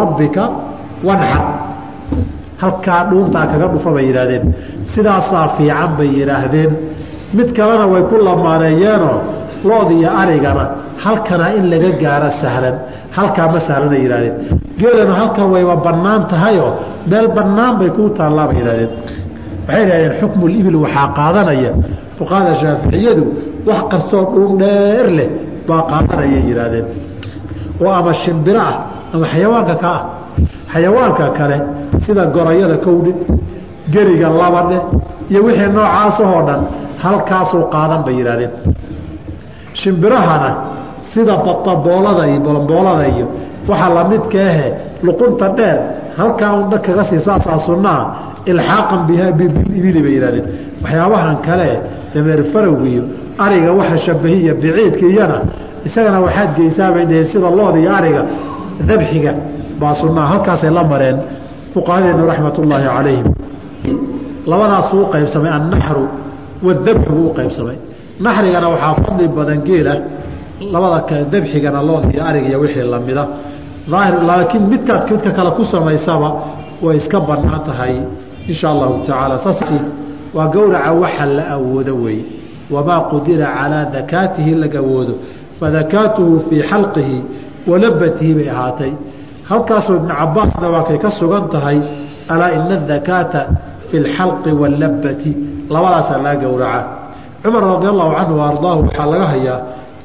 rabbika wanxar halkaa dhuuntaa kaga dhufa bay yidhaahdeen. Sidaasaa fiican bay yidhaahdeen. Mid kalena way ku lamaaneeyeenoo lood iyo arigana halkana in laga gaaro sahlan. Halkaa ma sahlana yidhahdeen geelana halkan wayba bannaan tahayoo meel bannaan bay kuu taallaa bay yidhahdeen waxay yidhahdeen xukmu libil waxaa qaadanaya. Fuqahada shaaficiyadu wax kastoo dhuun dheer leh baa qaadanayay yidhaahdeen. Oo ama shimbiro ah ama xayawaanka ka ah. Xayawaanka kale sida gorayada kowdhe geriga labadhe iyo wixii noocaasahoo dhan halkaasuu qaadan bay yidhahdeen shimbirahana sida bataboolada iyo bolomboolada iyo waxaa lamidka ahe luqunta dheer halkaa undha kaga sii saasaa sunnaa ilxaaqan bihaa bilibili bay yidhahdeen waxyaabahan kale dameer farowga iyo ariga waxa shabahiya biciidka iyana isagana waxaad geysaa bay dhaheen sida looda iyo ariga dabxiga baa sunnaa halkaasay la mareen fuqahadeenu raxmatullaahi calayhim. Labadaasuu u qaybsamay annaxru wadabxu u qaybsamay. Naxrigana waxaa fadli badan geela labada dabxigana looda iyo ariga iyo wixii lamida aahir laakiin midkaad midka kale ku samaysaba way iska bannaan tahay insha allahu tacaala. Saas waa gowraca waxa la awoodo weeye wamaa qudira calaa dakaatihi laga awoodo. Fadakaatuhu fii xalqihi walabatihi bay ahaatay. Halkaasoo ibnu cabaasna waa kay ka sugan tahay alaa ina adakaata fi lxalqi wallabati labadaasaa laga gowraca cumar radi allahu canhu ardaahu waxaa laga hayaa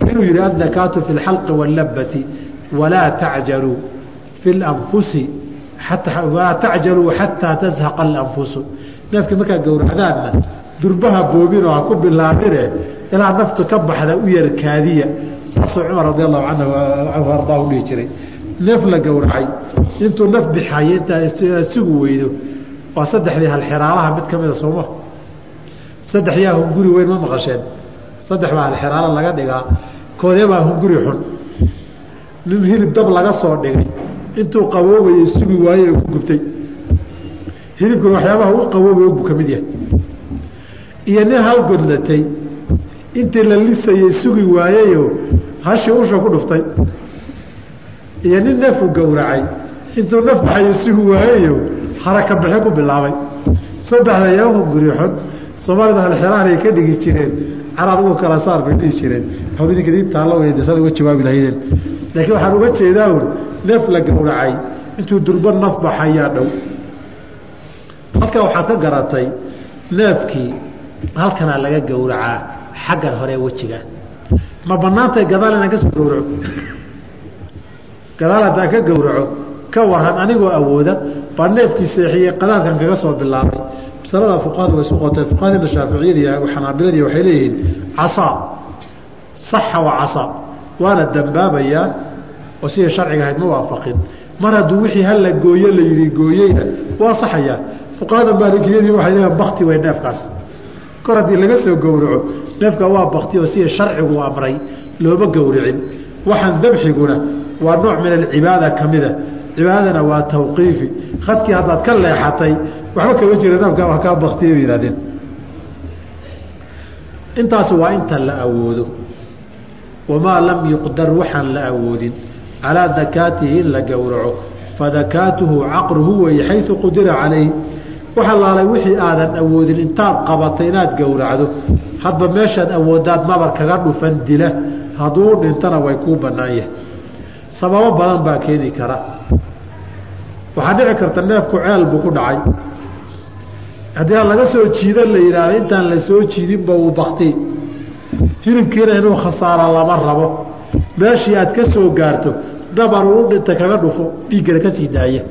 inuu yihi adakaatu fi lxalqi wallabati walaa tacjaluu fi lanfusi walaa tacjaluu xataa tazhaqa alanfusu. Neefkii markaa gowracdaanna durbaha boobinoo ha ku bilaabine ilaa naftu ka baxda u yarkaadiya saasuu cumar radi allahu canhu ardaahu dhihi jiray. Neef la gowracay. Intuu naf bixaye intaa sugu weydo waa saddexdii halxiraalaha mid ka mida sooma saddex hunguri weyn ma maqasheen. Saddex baa halxiraalo laga dhigaa. Koodee baa hunguri xun. Nin hilib dab laga soo dhigay. Intuu qaboobayay sugi waaye ku gubtay. Hilibkuna waxyaabaha u qaboobay buu ka mid yahay. Iyo nin hal godlatay intii la lisayey sugi waayeyo hashii usha ku dhuftay. Iyo nin neefku gowracay. Intuu naf baxayo sugi waayeyo haraka baxe ku bilaabay. Saddexda yaa hunguri xun soomaalida halxiraanay ka dhigi jireen. Caraad ugu kala saar bay dhihi jireen. Saad uga jawaabi lahaydeen laakiin waxaan uga jeedaa un neef la gowracay. Intuu durbo naf baxayaa dhow. Halkaa waxaad ka garatay neefkii halkanaa laga gowracaa xaggan hore wejiga. Ma banaantay gadaal inaan ka soo gowraco? Gadaal haddaan ka gowraco ka waran anigoo awooda baa neefkii seexiyey qadaadkan kaga soo bilaabay. Masalada fuqahadu way isu qotay fuqahadina shaaficiyadii xanaabiladii waxay leeyihiin casaa saxa wa casaa waana dambaabayaa oo sidii sharciga ahayd ma waafaqin. Mar hadduu wixii hala gooyo la yidhi gooyeyna waa saxayaa fuqahada maalikiyadii waxay leeyihiin bakti way neefkaas. Kor haddii laga soo gowraco neefka waa bakti oo sidii sharcigu amray looma gowricin. Waxaan dabxiguna waa nooc min alcibaada ka mida cibaadadana waa tawqiifi. Khadkii haddaad ka leexatay waxba kama jira neefka wax kaa baktiya bay yihahdeen intaasi waa inta la awoodo. Wamaa lam yuqdar waxaan la awoodin. Calaa dakaatihi in la gowraco. Fadakaatuhu caqruhu weeye xayu qudira calayh waxa laalay wixii aadan awoodin intaad qabatay inaad gowracdo. Hadba meeshaad awoodaad nabar kaga dhufan dila. Hadduu dhintana way kuu bannaan yahay. Sababo badan baa keeni kara. Waxaa dhici karta neefku ceel buu ku dhacay. Haddii ha laga soo jiidan la yidhaahdo intaan la soo jiidinba uu bakti hilibkiina inuu khasaaro lama rabo. Meeshii aad ka soo gaarto nabar uu dhinta kaga dhufo dhiiggana ka sii daaya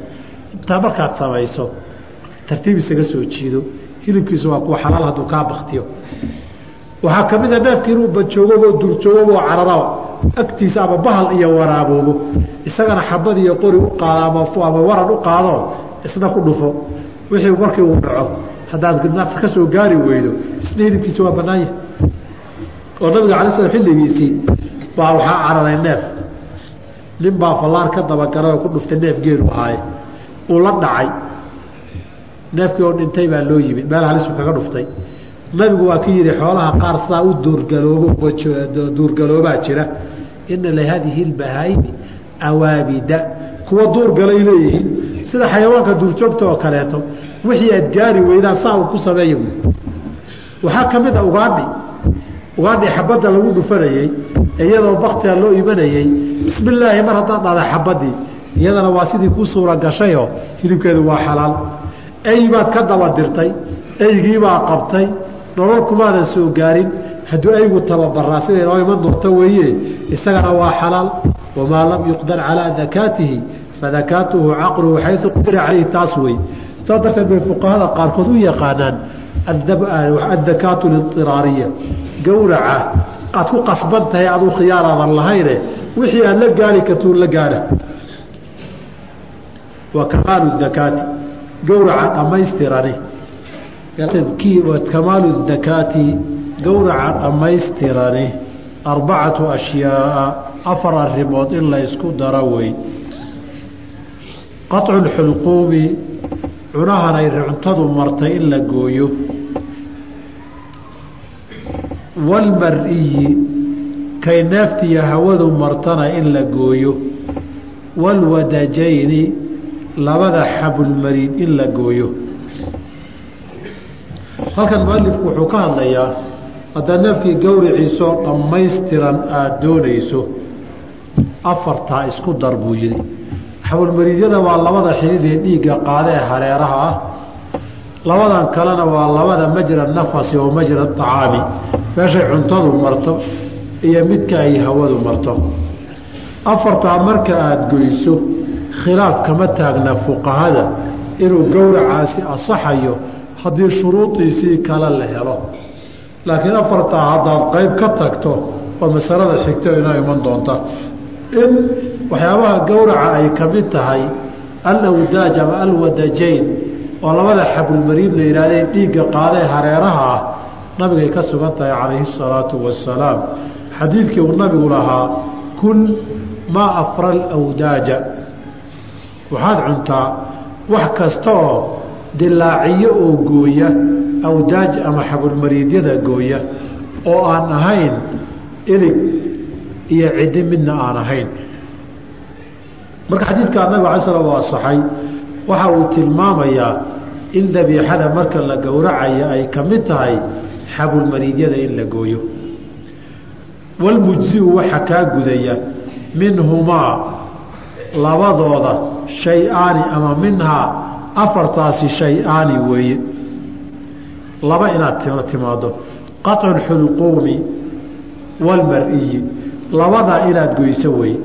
intaa markaad samayso tartiib isaga soo jiido. Hilibkiisu waa kuwa xalaal hadduu kaa baktiyo waxaa ka mid a neefki inuu banjoogoboo durjoogoboo cararaba. Agtiisa ama bahal iyo waraaboobo isagana xabad iyo qori u qaado ama waran u qaado isna ku dhufo. Wixii markii uu dhaco haddaad nafta ka soo gaari weydo isna hilibkiisa waa bannaan yahay. Oo nabiga alay slam xilligiisii baa waxaa cararay neef. Nin baa fallaar ka dabagalay oo ku dhuftay neef geelu ahaaye uu la dhacay neefkii oo dhintay baa loo yimid meel halisu kaga dhuftay. Nabigu waa ka yihi xoolaha qaar saa u duurgaloobo duurgaloobaa jira. Ina lihadihi اbahaa'imi awaabida. Kuwa duur galay leeyihiin sida xayawaanka duurjoogta oo kaleeto wixii aad gaari weydaan saa uu ku sameeya waxaa ka mid a ugaadhi. Ugaadhi xabadda lagu dhufanayey iyadoo baktiga loo imanayey bismi illaahi mar haddaan dhahda xabadii. Iyadana waa sidii kuu suura gashayoo hilibkeedu waa xalaal ey baad ka daba dirtay eygiibaa qabtay nolol kumaadan soo gaarin. Hadduu eygu tababaraa siday noo iman doonto weeye? Isagana waa xalaal. Wamaa lam yuqdar calaa dakaatihi fadakaatuhu caqluhu xayu qudira calayhi taas wey saa darteed bay fuqahada qaarkood u yaqaanaan addakaatu lidiraariya gowraca aad ku qasban tahay aduu khiyaaraadan lahayne wixii aad la gaari kartuu la gaadha. Wa kamaalu dakaati gowraca dhammaystirani. Kamaalu dakaati gowraca dhammaystirani. Arbacatu ashyaaa afar arrimood in la ysku daro wey qaطcu lxulquumi cunahanay cuntadu martay in la gooyo. Walmar-iyi kay neeftiyo hawadu martana in la gooyo. Walwadajayni labada xabulmariid in la gooyo. Halkan mualifku wuxuu ka hadlayaa haddaad neefkii gowriciisoo dhammaystiran aada doonayso afartaa isku dar buu yidhi. Xabulmariidyada waa labada xididee dhiigga qaada ee hareeraha ah labadan kalena waa labada majra nafasi oo majra acaami meeshay cuntadu marto iyo midka ay hawadu marto. Afartaa marka aada goyso khilaaf kama taagna fuqahada inuu gowracaasi asaxayo haddii shuruudiisii kale la helo. Laakiin afartaa haddaad qayb ka tagto waa masalada xigto inoo iman doonta. In waxyaabaha gowraca ay ka mid tahay alawdaaj ama alwadajayn oo labada xabulmariid la yidhahdee dhiigga qaadee hareeraha ah nabigay ka sugan tahay calayhi salaatu wasalaam xadiidkii uu nabigu lahaa kun maa afra alawdaaja waxaad cuntaa wax kasta oo dilaaciyo oo gooya awdaaj ama xabulmariidyada gooya oo aan ahayn ilig iyo ciddi midna aan ahayn. Marka xadiidkaa nabiga alay slam waa asaxay waxa uu tilmaamayaa in dabiixada marka la gowracayo ay ka mid tahay xabulmariidyada in la gooyo. Walmujziu waxa kaa gudaya minhumaa labadooda shay-aani ama minhaa afartaasi shay-aani weeye. Laba inaad timaado qaطcu xulquumi walmar-iyi inaad goyso wey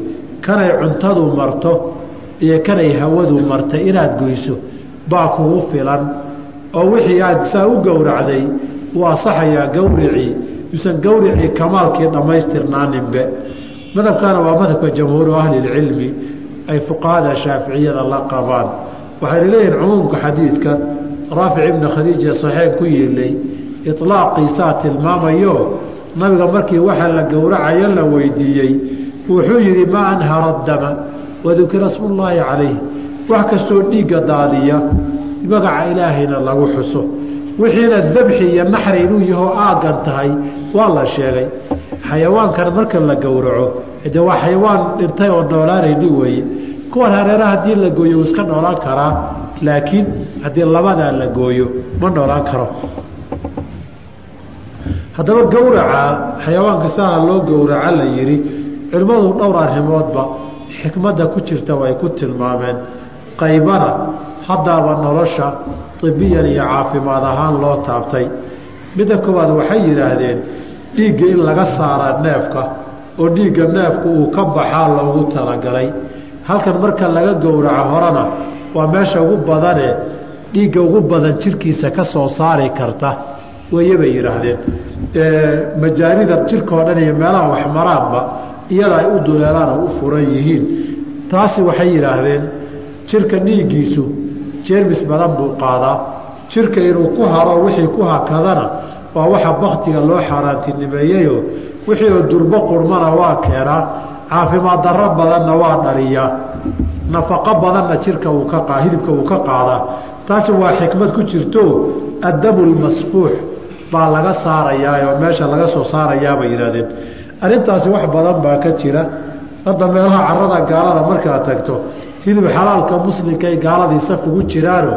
kanay cuntadu marto iyo kanay hawadu martay inaad goyso baa kugu filan. Oo wixii aad saa u gowracday wuu asaxayaa gowricii yuusan gowricii kamaalkii dhammaystirnaaninbe. Madhabkana waa madhabka jamhuuru ahlilcilmi ay fuqahada shaaficiyada la qabaan. Waxayna leeyihiin cumuumka xadiidka raafic ibni khadiija saxeen ku yeelay iطlaaqiisaa tilmaamayo nabiga markii waxa la gowracayo la weydiiyey wuxuu yidhi maa anhara dama wadukira smullaahi calayh wax kastoo dhiigga daadiya magaca ilaahayna lagu xuso. Wixiina dabxi iyo naxri inuu yahoo aaggan tahay waa la sheegay xayawaankan marka la gowraco de waa xayawaan dhintay oo noolaanayni weeye. Kuwan hareeraha haddii la gooyo wuu iska noolaan karaa laakiin haddii labadaa la gooyo ma noolaan karo. Haddaba gowraca xayawaanka saa loo gowraca la yidhi culimmadu dhowr arrimoodba xikmadda ku jirta way ku tilmaameen. Qaybana haddaaba nolosha ibiyan iyo caafimaad ahaan loo taabtay. Midda koowaad waxay yidhaahdeen dhiigga in laga saara neefka oo dhiigga neefku uu ka baxaa loogu talagalay. Halkan marka laga gowraco horena waa meesha ugu badane dhiigga ugu badan jirkiisa ka soo saari karta weeye bay yidhaahdeen. Majaanida jirkao dhan iyo meelaha waxmaraanba iyada ay u duleelaan oo u furan yihiin. Taasi waxay yidhaahdeen jirka dhiiggiisu jeermis badan buu qaadaa. Jirka inuu ku haro wixii ku hakadana waa waxa baktiga loo xaaraantinimeeyeyo. Wixii oo durbo qurmana waa keenaa caafimaad darro badanna waa dhaliyaa nafaqo badanna jirka uu ka hilibka uu ka qaadaa taasi waa xikmad ku jirto addamu lmasfuux baa laga saarayaa oo meesha laga soo saarayaa bay yidhahdeen arrintaasi wax badan baa ka jira. Hadda meelaha carada gaalada markaad tagto hilib xalaalka muslimkaay gaaladii saf ugu jiraano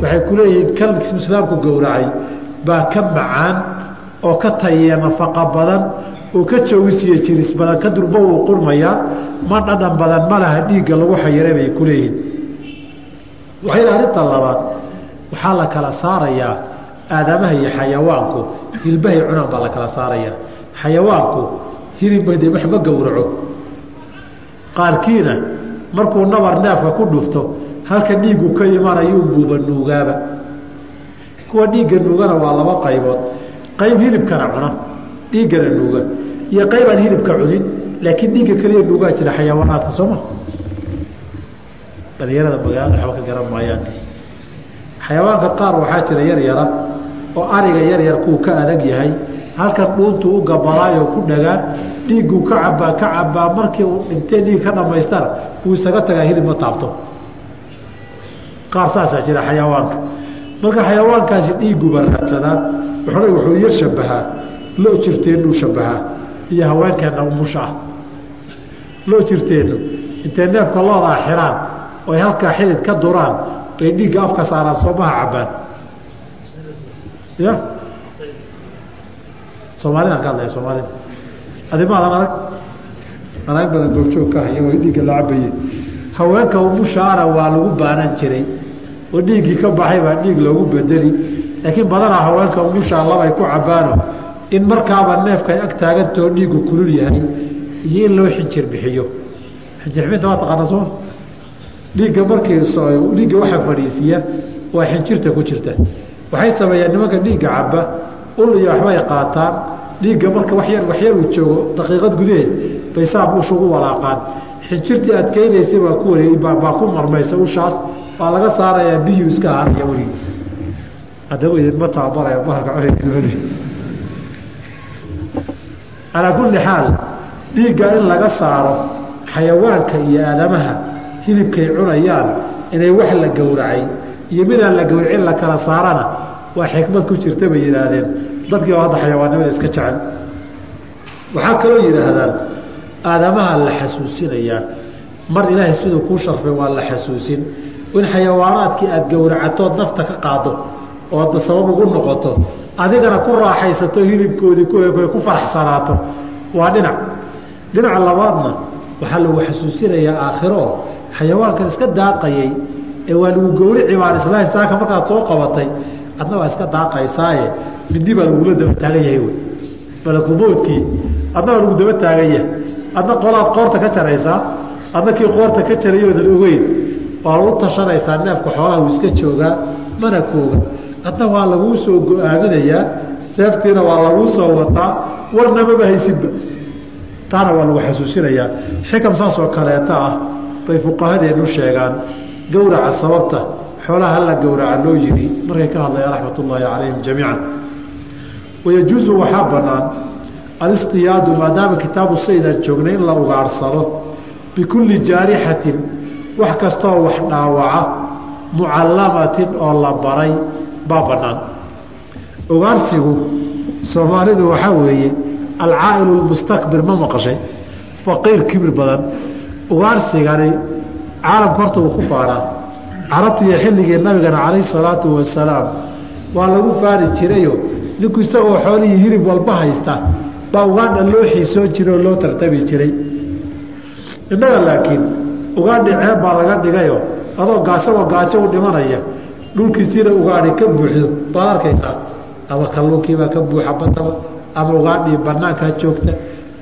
waxay ku leeyihiin islaamku gowracay baa ka macaan oo ka tayeya nafaqa badan oo ka joogisiyo jiris badan ka durba wuu qurmayaa ma dhadhan badan ma laha dhiigga lagu xayiray bay ku leeyihiin. Waxayna arrinta labaad waxaa la kala saarayaa aadamaha iyo xayawaanku hilbahay cunaan baa la kala saarayaa. Xayawaanku hilibade wax ma gowraco. Qaarkiina markuu nabar neefka ku dhufto halka dhiiggu ka imanayuu buuba nuugaaba kuwa dhiigga nuugana waa laba qaybood. Qayb hilibkana cuna dhiiggana nuuga. Iyo qayb aan hilibka cunin laakiin dhiigga keliya nuugaa jira xayawaanaadka sooma dhalinyarada magaalada waxba ka garan maayaan. Xayawaanka qaar waxaa jira yar yara oo ariga yar yar kuu ka adag yahay. Halkan dhuuntuu u gabalaayo ku dhagaa dhiigguu ka cabaa ka cabaa markii uu dhintee dhiig ka dhamaystana uu isaga tagaa hilib ma taabto. Qaar saasaa jira xayawaanka marka xayawaankaasi dhiiguba raadsadaa wuxuu wuxuu yar shabahaa loo jirteennuu shabahaa iyo haweenkeenna umusha ah loo jirteennu intay neefka loodaa xiraan oy halkaa xidid ka duraan bay dhiigga afka saaraan soomaha cabbaan. Ya? Soomaalidaan ka hadlaya soomaalida. Adimaadan arag. Anaag badan goobjoog ka haya way dhiigga la cabaye haweenka umushaana waa lagu baanan jiray oo dhiiggii ka baxay baa dhiig loogu bedeli. Laakiin badanaa haweenka umushaa labay ku cabbaano in markaaba neefka ay ag taagantao dhiiggu kulul yahay iyo in loo xinjir bixiyo. Xinjirxibinta waa taqaana sooma dhiigga markii dhiigga waxaa fadhiisiiya waa xinjirta ku jirta. Waxay sameeyaan nimanka dhiigga cabba ul waxbay qaataan. Dhiigga marka wayar waxyar joogo daqiiqad gudaheed bay saab usha ugu walaaqaan. Xinjirtii adkeynaysay baa ku wareey baa ku marmaysa ushaas waa laga saarayaa biyuu iska ahaanaya weligi haddaba idinma tababaraya bahalka cunay calaa kulli xaal dhiigga in laga saaro xayawaanka iyo aadamaha hilibkay cunayaan inay wax la gowracay iyo midaan la gowracin la kala saarana waa xikmad ku jirta bay yidhaahdeen. Dadkii oo hadda xayawaannimada iska jecel. Waxaa kaloo yidhaahdaan aadamaha la xasuusinayaa. Mar ilaahay siduu kuu sharfay waa la xasuusin in xayawaanaadkii aada gowracatood nafta ka qaado oo adda sabab ugu noqoto adigana ku raaxaysato hilibkoodii ku faraxsanaato waa dhinac. Dhinaca labaadna waxaa lagu xasuusinayaa aakhiro xayawaankan iska daaqayay ee waa lagu gowrici baan islaahi saaka markaad soo qabatay adna waa iska daaqaysaaye. Mindi baa lagula daba taagan yahay wey. Malakumoodkii adna waa lagu daba taagan yahay adna qolaad qoorta ka jaraysaa adna kii qoorta ka jarayoodan ogeyn waa lagu tashanaysaa neefka xoolaha uu iska joogaa mana kooga adna waa laguu soo go'aaminayaa seeftiina waa laguu soo wataa warnamaba haysidba taana waa lagu xasuusinayaa. Xikam saasoo kaleeta ah bay fuqahadeennu sheegaan gowraca sababta xoolaha hala gowraca loo yidhi markay ka hadlayaan raxmat ullaahi calayhim jamiican. Wayajuusu waxaa bannaan alistiyaadu maadaama kitaabu sayid aan joognay in la ugaadhsado bikulli jaarixatin wax kastoo wax dhaawaca mucallamatin oo la baray baa bannaan. Ugaarsigu soomaalidu waxaa weeye alcaa'ilu lmustakbir ma maqashay faqiir kibir badan. Ugaarsigani caalamka horta wuu ku faanaa carabtiiyo xilligii nabigana calayhi salaatu wasalaam waa lagu faani jirayo ninku isagoo xoolihii hilib walba haysta baa ugaadha loo xiisoo jira oo loo tartami jiray. Innaga laakiin ugaadhi ceeb baa laga dhigayo. Adoo isagoo gaajo u dhimanaya dhulkiisiina ugaadhi ka buuxdo baad arkaysaa ama kalluunkiibaa ka buuxa badaba ama ugaadhii banaankaa joogta.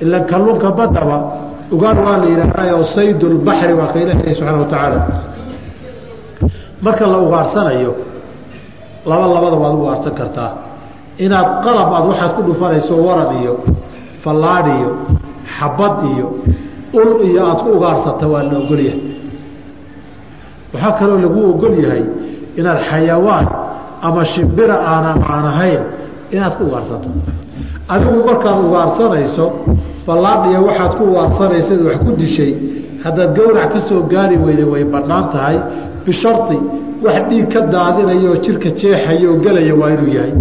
Ila kalluunka badaba ugaadh waa la yidhaahdayo saydulbaxri waa ka ilaah subxana wa tacaala. Marka la ugaadhsanayo laba labada waad ugaadhsan kartaa. Inaad qalab aad waxaad ku dhufanayso waran iyo fallaadh iyo xabad iyo ul iyo aad ku ugaadhsata waa la ogolyahay. Waxaa kaloo lagu ogol yahay inaad xayawaan ama shimbira aanan aan ahayn inaad ku ugaadhsato adigu markaad ugaadhsanayso fallaadhiya waxaad ku ugaadhsanaysad wax ku dishay haddaad gowrac ka soo gaari weyda way bannaan tahay. Bishardi wax dhiig ka daadinaya oo jirka jeexaya oo gelaya waa inuu yahay.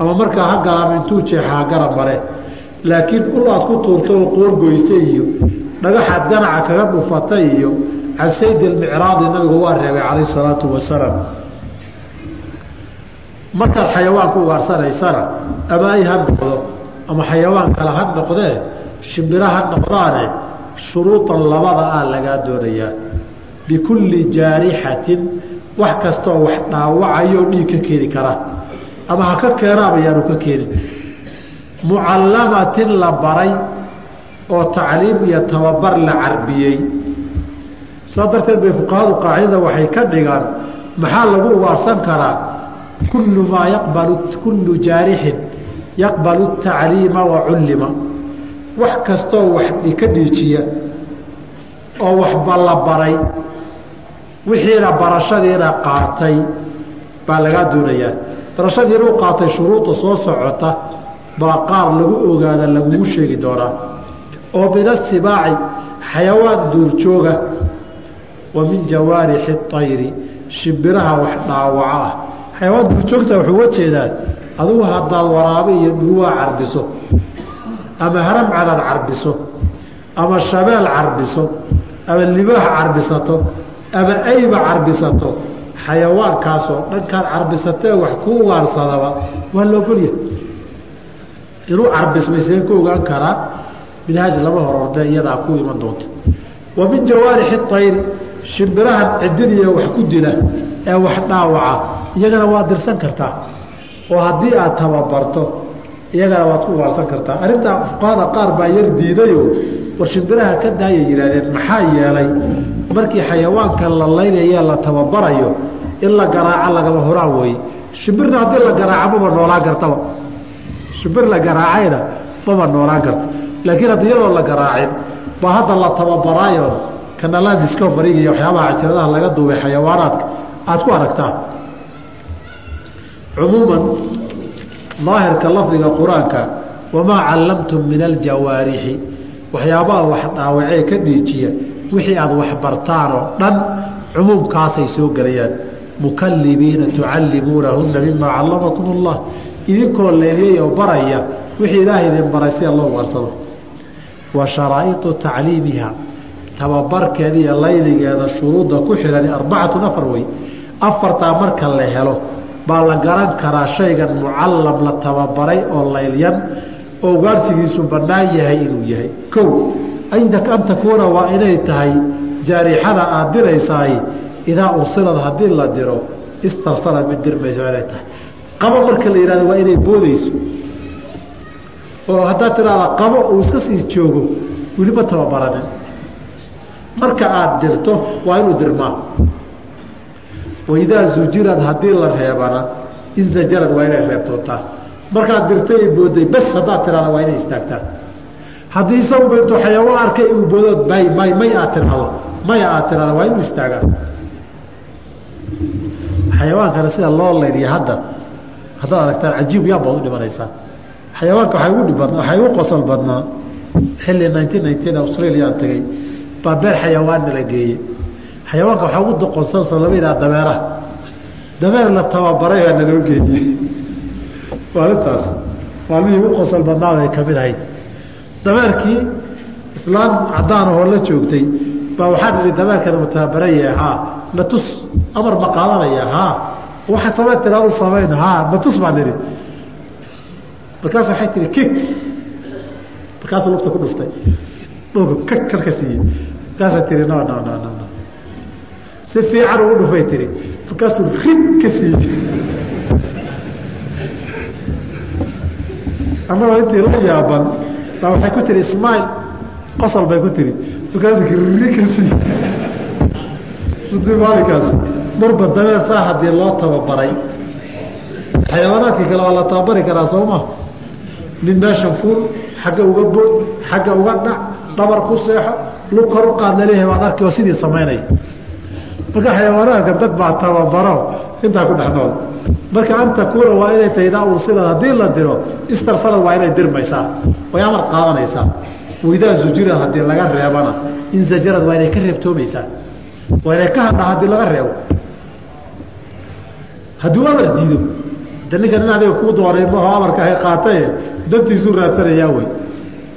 Ama markaa ha galaam intuu jeexaa garab mare laakiin ul aad ku tuurto oo qoorgoysa iyo dhagaxaad ganaca kaga dhufatay iyo can sayd almicraadi nabigu waa reebay calayh salaatu wasalaam. Markaad xayawaanku ugaarsanaysana ama ay ha noqdo ama xayawaan kale ha noqdee shimbiro ha noqdaane shuruudan labada ah lagaa doonayaa. Bikulli jaarixatin wax kastooo wax dhaawacayo dhiig ka keeni kara. Ama ha ka keenaaba yaanu ka keenin. Mucallamatin la baray oo tacliim iyo tababar la carbiyey. Saa darteed bay fuqahadu qaacidada waxay ka dhigaan maxaa lagu ugaarsan karaa? Kullu maa yaqbalu kullu jaarixin yaqbalu tacliima wa cullima. Wax kastoo wax ka dhiijiya oo waxba la baray wixiina barashadiina qaatay baa lagaa doonayaa. Barashadiina u qaatay shuruudda soo socota baa qaar lagu ogaada lagugu sheegi doonaa oo min asibaaci xayawaan duurjooga wa min jawaarixi ayri shimbiraha wax dhaawaco ah. Xayawaan duurjoogta wuxuu uga jeedaa adugu haddaad waraabe iyo dhurwaa carbiso ama haramcadaad carbiso ama shabeel carbiso ama libaax carbisato ama ayba carbisato xayawaankaasoo dhankaad carbisatee wax ku ugaarsadaba waa la ogolya inuu carbismay see ku ogaan karaa minhaaj lama hororde iyadaa ku iman doonta. Wa min jawaarixi ayri shimbirahan cididiiya wax ku dila ee wax dhaawaca iyagana waad dirsan kartaa. Oo haddii aad tababarto iyagana waad ku ugaarsan kartaa. Arrintaa fuqahada qaar baa yar diidayo war shimbiraha ka daayay yidhahdeen maxaa yeelay markii xayawaanka la laynaye la tababarayo in la garaaco lagama horaan weeye. Shimbirna haddii la garaaco maba noolaan kartaba. Shimbir la garaacayna maba noolaan karto laakiin haddi iyadoo la garaacin baa hadda la tababaraayo kanala discoveryga iyo waxyaabaha casiradaha laga duubay xayawaanaadka aad ku aragtaa. Cumuuman daahirka lafdiga qur'aanka wamaa callamtum min aljawaarixi. Waxyaabaha wax dhaawacee ka dhiijiya wixii aad waxbartaan oo dhan cumuumkaasay soo gelayaan. Mukalibiina tucallimuunahunna mimaa callamakum allah idinkoo leeliyayoo baraya wixii ilaahay idin baray sida loo waarsado wa sharaa'iu tacliimiha tababarkeeda iyo layligeeda shuruudda ku xidhan arbacatun afar wey afartaa marka la helo baa la garan karaa shaygan mucallam la tababaray oo laylyan. Oo gaarhsigiisu bannaan yahay inuu yahay. Kow an takuuna waa inay tahay jaarixada aad diraysaay idaa ursilad haddii la diro istarsalad mid dirmayso inay tahay. Qabo marka la yihahdo waa inay boodayso oo haddaad tiraahda qabo uu iska sii joogo weliba tababaranin. Marka aad dirto waa inuu dirmaa. Waidaa zujirad haddii la reebana inzajarad waa inay reebtoontaa markaad dirtay i booday bas haddaad tirahda waa inay istaagtaan haddii isaguba intuu xayawaan arkay uu boodood may may may aad tirahdo maya aad tirahda waa inuu istaagaa. Xayawaankana sida loo layriya hadda haddaad aragtaan cajiib yaa baad u dhimanaysaa xayawaanka badnaa waxay ugu qosol badnaa xilli nineteen ninety australia aan tegey baa beer xayawaanna la geeyey. Xayawaanka waxaa ugu doqonsan soo lama yidhaha dameeraha dameer la tababaray baa naloo geeyey. Maalintaas maalmihii ugu qosol badnaabay ka mid ahayd. Dameerkii islaan cadaan ahoo la joogtay baa waxaa nihi dameerkana ma tababaraya haa natus amar ma qaadanaya haa? Waxa samey tiraadu samayn haa? Natus baa nihi markaas waxay tihi kig markaasuu lugta ku dhuftay. Dhooga kag kalka siiyey. Markaasay tihi no no no no si fiican ugu dhufay tihi markaasuu rig ka siiyey. Annagoo intii la yaaban baa waxay ku tihi ismail qosol bay ku tihi markaasuu rig ka siiyey. Maalinkaas marba dameer saa haddii loo tababaray xayawaanaadkii kale waa la tababari karaa sooma nin meeshan fuul xagga uga bood xagga uga dhac dhabar ku seexo lug kor u qaad la leeyahay waad arki oo sidii samaynaya marka xayawaanaadka dad baa tababaro intaa ku dhex nool. Marka an takuuna waa inay tahay idaa ursilad haddii la diro istarsalad waa inay dirmaysaa way amar qaadanaysaa. Waidaa zujirad haddii laga reebana inzajarad waa inay ka reebtoomaysaa waa inay ka hadha haddii laga reebo. Hadduu amar diido de ninka nin adiga kuu doonay maho amarka hay qaataye dantiisuu raadsanayaa wey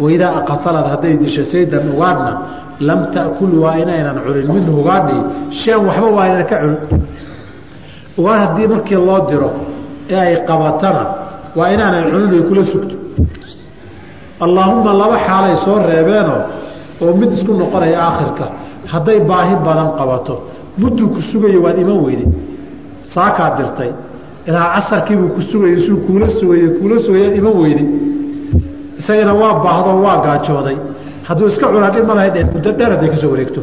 waidaa aqatalad hadday disho saydan ugaadhna lam ta'kul waa inaynan cunin minhu ugaadhi shan waxba waa inaynan ka cunin ugaadh haddii markii loo diro ee ay qabatana waa inaanay cunin ay kula sugto. Allaahumma laba xaalay soo reebeenoo oo mid isku noqonaya aakhirka. Hadday baahi badan qabato mudduu ku sugayo waad iman weyday saakaa dirtay ilaa casarkiibuu ku sugayay suu kuula sugay kuula sugayaad iman weyday isagana waa baahdo waa gaajooday. Hadduu iska cunaa dhib malahay dheen muddo dheer hadday ka soo wareegto.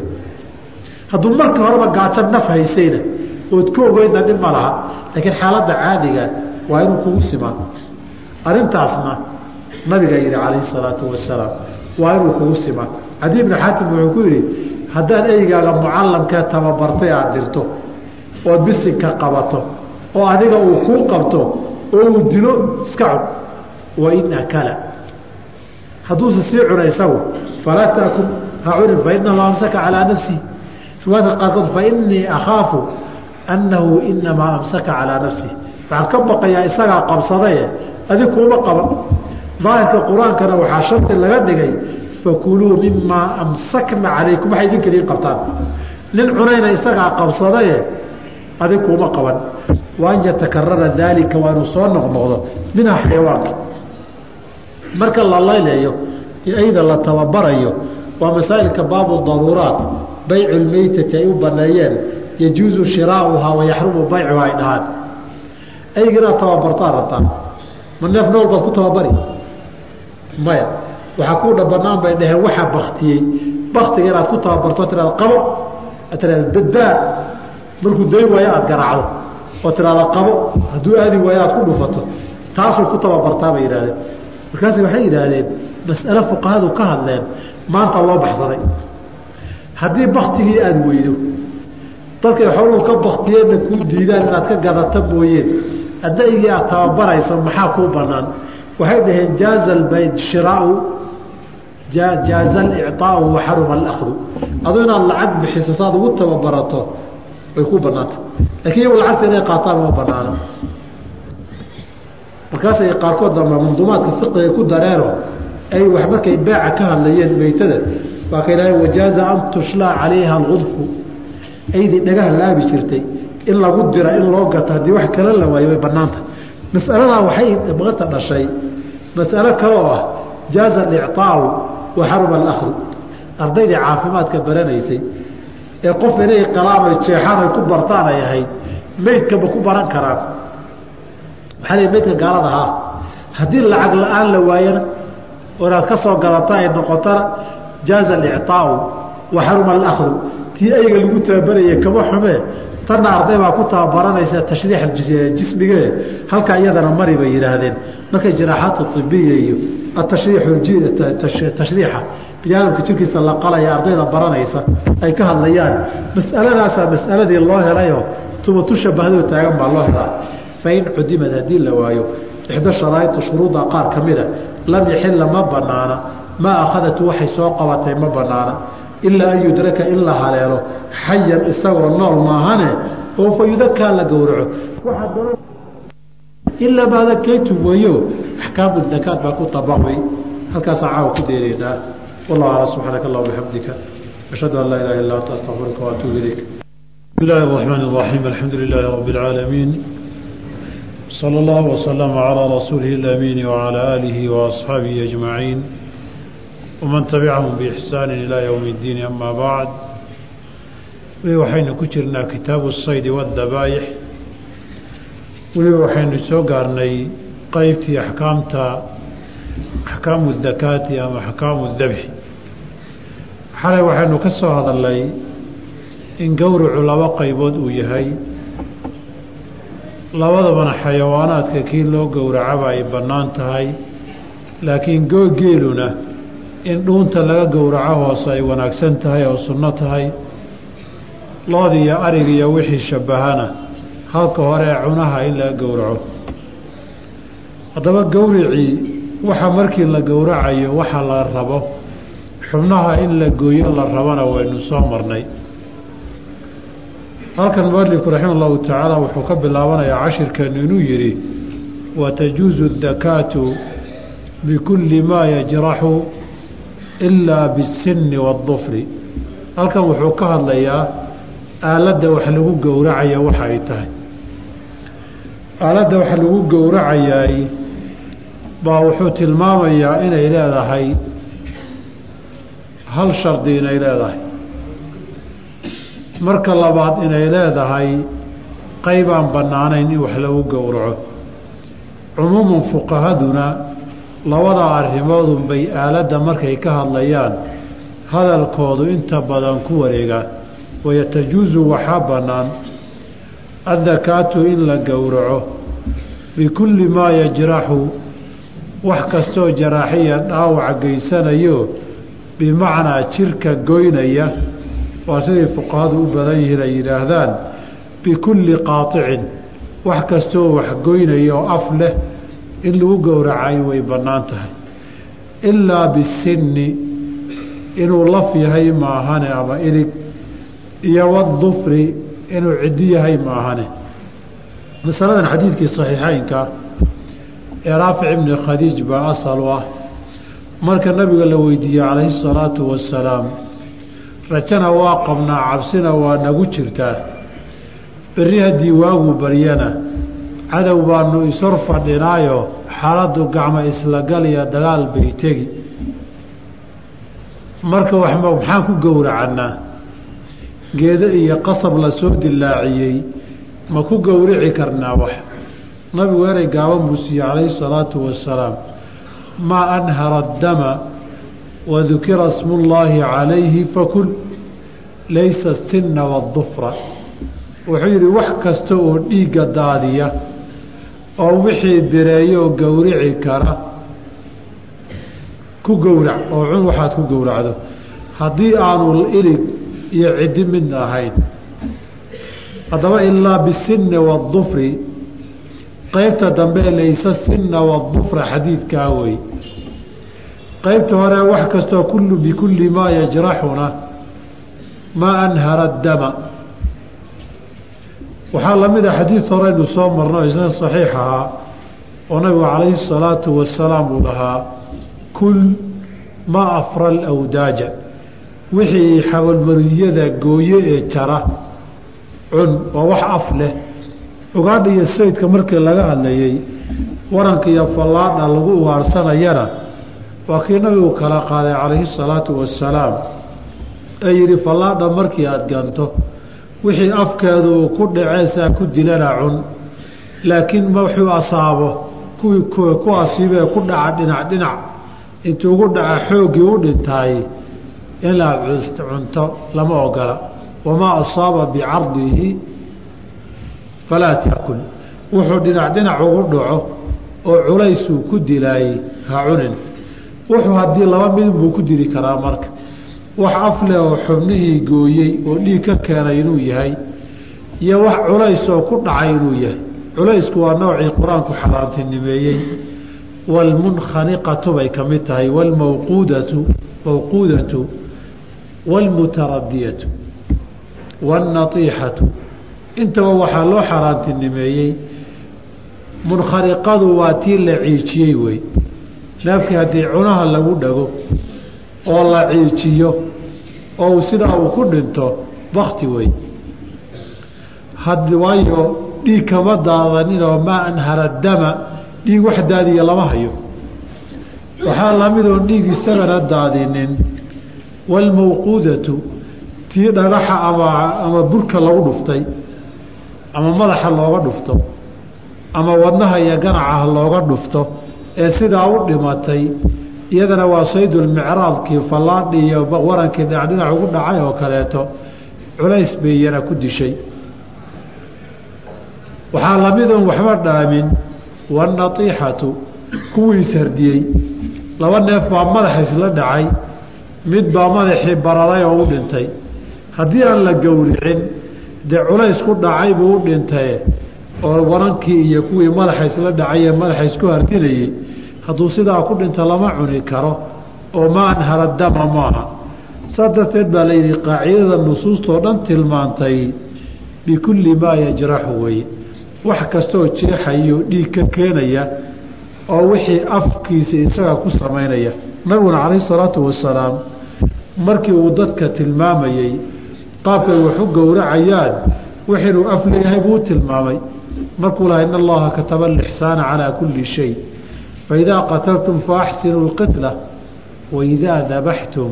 Hadduu marka horeba gaajo naf haysayna ood ka ogeydna dhib ma laha. Laakiin xaaladda caadiga waa inuu kugu simaa. Arrintaasna nabigaa yidhi calayhi salaatu wasalaam waa inuu kugu simaa. Cadi ibni xaatim wuxuu ku yidhi haddaad eygaaga mucallamkee tababartay aada dirto ood bisinka qabato oo adiga uu kuu qabto oo uu dilo iska cun wain akala. Hadduusa sii cuna isagu falaa taakul ha cunin fainahu amsaka calaa nafsihi riwaayadka qaarkood fainii akhaafu annahu inamaa amsaka calaa nafsihi waxaan ka baqayaa isagaa qabsadaye adig kuuma qaban daahirka qur'aankana waxaa shardi laga dhigay fakuluu mimaa amsakna calaykum. Waxay idinka qabtaan. Nin cunayna isagaa qabsadaye adig kuuma qaban wa an yatakarara daalika waa soo noqnoqdo minha xayawaanka marka la laylayo ayda la tababarayo waa masaa'ilka baabu daruuraat baycu lmeytati ay u baneeyeen yajuuzu shiraauhaa wayaxrumu baycuha ay dhahaan. Ayga inaad tababartaa rabtaa ma neef nool baad ku tababari? Maya waxaa kuu dhabanaan bay dhaheen waxaa baktiyey baktiga inaad ku tababarto tiraada qabo ad tiraada badaa markuu day waayo aada garaacdo oo tiraada qabo hadduu aadi waayo aad ku dhufato taasuu ku tababartaa bay yidhahdeen markaas waxay yidhaahdeen mas'ale fuqahadu ka hadleen maanta loo baxsaday haddii baktigii aada weydo dadkay xooluhu ka baktiyeenna kuu diidaan inaad ka gadata mooyeen adaygii aad tababarayso maxaa kuu banaan waxay dhaheen jaaza albayt shiraau jaaza alicطaau waxaruma alakdu adu inaad lacag bixiso saad ugu tababarato way ku banaanta lakiin iyagu lacagta inay qaataan ma banaana markaasay qaarkood damba manduumaadka fiqiga ku dareeno ay wax markay beeca ka hadlayeen meytada waa ka ilaahay wajaaza an tushlaa calayha aludfu aydii dhagaha laabi jirtay in lagu dira in loo gato haddii wax kala la waayo way banaanta masaladaa waxay maanta dhashay. Masalo kale oo ah jaaza alicطaau wa xaruma alakdu ardaydii caafimaadka baranaysay ee qof inay qalaamay jeexaan ay ku bartaan ay ahayd meydkama ku baran karaan. Waxaa la meydka gaalada ahaa. Haddii lacag la'aan la waayana oo inaad ka soo gadata ay noqotana jaaza alicطaau wa xaruma tii ayga lagu tababarayay kama xumee tanna arday baa ku tababaranaysa tashriix jismige halkaa iyadana mari bay yidhaahdeen. Markay jiraaxaatu ibiya iyo atashriixa biniaadamka jirkiisa la qalaya ardayda baranaysa ay ka hadlayaan. Mas'aladaasaa mas'aladii loo helayoo tubatu shabahadoo taagan baa loo helaa. Fain cudimad haddii la waayo ixda sharaaiti shuruudda qaar ka mida lam yaxila ma banaana maa akhadatu waxay soo qabatay ma banaana ilaa an yudraka in la haleelo xayan isagoo nool maahane oo fa la gowraco. Ilaa maa dakaytum weeyo axkaamu dakaat baa ku abaqmay halkaasaa caawa ku deenaynaa wallahu ala subxaanaka allah bixamdika ashhadu an laa ilaha illa anta astaqfiruka waatuubu ilayk بسم الله الرحمن الرحيم الحمد لله رب العالمين صلى الله وسلم على رسوله الأمين وعلى آله وأصحابه أجمعين ومن تبعهم بإحسان إلى يوم الدين أما بعد weliba waxaynu ku jirnaa kitaabu saydi wadabaaix weliba waxaynu soo gaarnay qeybtii axkaamta axkaamu dakaati ama axkaamu dabxi xalay waxaynu ka soo hadalnay in gowracu laba qaybood uu yahay. Labadabana xayawaanaadka kii loo gowracaba ay bannaan tahay laakiin googeeluna in dhuunta laga gowraco hoose ay wanaagsan tahay oo sunno tahay. Loodi iyo arig iyo wixii shabbahana halka hore ee cunaha in laga gowraco haddaba gowricii waxa markii la gowracayo waxa la rabo xubnaha in la gooyo la rabana waynu soo marnay. Halkan mualifku raxima allahu tacaala wuxuu ka bilaabanayaa cashirkeenu inuu yidhi watajuusu dakaatu bikulli maa yajraxu ilaa bisinni waadufri halkan wuxuu ka hadlayaa aaladda wax lagu gowracaya waxa ay tahay. Aaladda wax lagu gowracayaay baa wuxuu tilmaamayaa inay leedahay hal shardi inay leedahay. Marka labaad inay leedahay qayb aan bannaanayn in wax lagu gowraco. Cumuuman fuqahaduna labada arrimoodun bay aaladda markay ka hadlayaan hadalkoodu inta badan ku wareegaa wayatajuusu waxaa bannaan addakaatu in la gowraco bikulli maa yajraxu wax kastoo jaraaxiya dhaawac geysanayo bimacnaa jirka goynaya waa siday fuqahadu u badan yihiin ay yidhaahdaan bikulli qaaicin wax kastoo wax goynaya oo af leh in lagu gowracay way bannaan tahay. Ilaa bisinni inuu laf yahay maahane ama ilig iyo wadufri inuu ciddi yahay maahane. Masaladan xadiidkii saxiixeynka ee raafic ibni khadiij baa asal ah marka nabiga la weydiiyey calayhi salaatu wasalaam rajana waa qabnaa cabsina waa nagu jirtaa. Berri haddii waagu baryana cadow baanu ishor fadhinaayo xaaladdu gacmo isla gal iyo dagaal bay tegi. Marka maxaan ku gowracannaa? Geedo iyo qasab la soo dilaaciyey ma ku gowrici karnaa wax? Nabigu erey gaaban buu siiyey calayhi salaatu wasalaam maa anhara addama wa dukira smullaahi calayhi fakul laysa asinna waadufra wuxuu yidhi wax kasta oo dhiigga daadiya oo wixii bireeyooo gowrici kara ku gowrac oo cun waxaad ku gowracdo. Haddii aanu ilig iyo ciddi midna ahayn haddaba ilaa bisinni waadufri qaybta dambe laysa sinna waadufra xadiidkaa wey qaybta hore wax kastoo kullu bikulli maa yajraxuna maa anhara addama waxaa la mid a xadiid horeynu soo marno isna saxiix ahaa oo nabigu calayhi salaatu wasalaam uu lahaa kul maa afra alawdaaja. Wixii xawalmariyada gooye ee jara cun waa wax af leh ugaadha iyo saydka markii laga hadlayey waranka iyo fallaadha lagu ugaarhsanayana waa kii nabigu kala qaaday calayhi salaatu wasalaam ee yidhi fallaadha markii aada ganto wixii afkeedu uu ku dhaceesaa ku dilana cun. Laakiin wuxuu asaabo kuwii ku asiibee ku dhaca dhinac dhinac. Intuu ugu dhaca xooggii u dhintaay inaad cunto lama ogola. Wamaa asaaba bicardihi falaa taakul. Wuxuu dhinac dhinac ugu dhaco oo culaysuu ku dilaayey ha cunin. Wuxuu haddii laba midunbuu ku dili karaa marka. Wax af leh oo xubnihii gooyey oo dhiig ka keenay inuu yahay iyo wax culays oo ku dhacay inuu yahay. Culaysku waa noocii qur'aanku xaaraantinimeeyey waalmunkhaniqatu bay ka mid tahay. Wlmawquudatu mawquudatu waalmutaradiyatu wاlnatiixatu intaba waxaa loo xaaraantinimeeyey munkhaniqadu waa tii la ciijiyey wey. Neefkii haddii cunaha lagu dhago oo la ciijiyo oo sidaa uu ku dhinto bakti wey. Waayo dhiig kama daadaninoo maa anhara dama dhiig wax daadiya lama hayo. Waxaa lamidoon dhiig isagana daadinin waalmawquudatu tii dhagaxa ama ama burka lagu dhuftay ama madaxa looga dhufto ama wadnaha iyo ganacaha looga dhufto ee sidaa u dhimatay iyadana waa saydulmicraadkii fallaadhi iyo warankii dhinac dhinac ugu dhacay oo kaleeto culays bay iyana ku dishay. Waxaa lamidoon waxba dhaamin wanatiixatu kuwii ishardiyey laba neef baa madaxa isla dhacay mid baa madaxii bararay oo u dhintay. Haddii aan la gowricin dee culays ku dhacay buu u dhintaye oo warankii iyo kuwii madaxa isla dhacay ee madaxa isku hardinayey hadduu sidaa ku dhinto lama cuni karo oo ma anhara dama maaha. Saas darteed baa layidhi qaacidada nusuustoo dhan tilmaantay bikulli maa yajraxu weye wax kastooo jeexayo dhiig ka keenaya oo wixii afkiisa isaga ku samaynaya. Nabiguna calayhi salaatu wasalaam markii uu dadka tilmaamayey qaabkay wax u gowracayaan. Wixinuu af leeyahay buu tilmaamay. Markuu lahaa in allaha kataba alixsaana calaa kulli shay. Faidaa qataltum faaxsinuu lqitla waidaa dabaxtum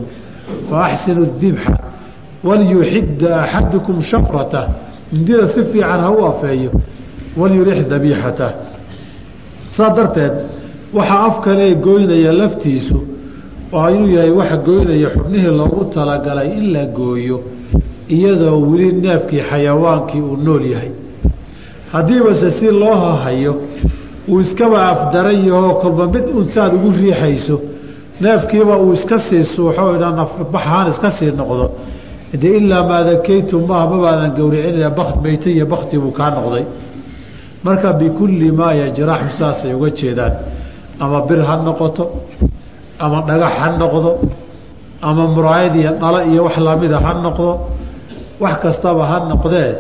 faaxsinuu dibxa walyuxidda axadukum shafratah mindida si fiican ha u afeeyo walyurix dabiixatah saa darteed waxaa afkalee goynaya laftiisu waa inuu yahay waxa goynaya xubnihii loogu talagalay in la gooyo iyadoo weli neefkii xayawaankii uu nool yahay. Haddiibase si loo hahayo uu iskaba afdaran yahoo kolba mid unsaad ugu riixayso neefkiiba uu iska sii suuxo baxaan iska sii noqdo. Dee ilaa maa dakaytum maaha mabaadan gowricinaya bakt meyta iyo bakti buu kaa noqday. Marka bikulli maa yajraxu saasay uga jeedaan. Ama bir ha noqoto ama dhagax ha noqdo ama muraayad iyo dhalo iyo wax lamida ha noqdo wax kastaba ha noqdee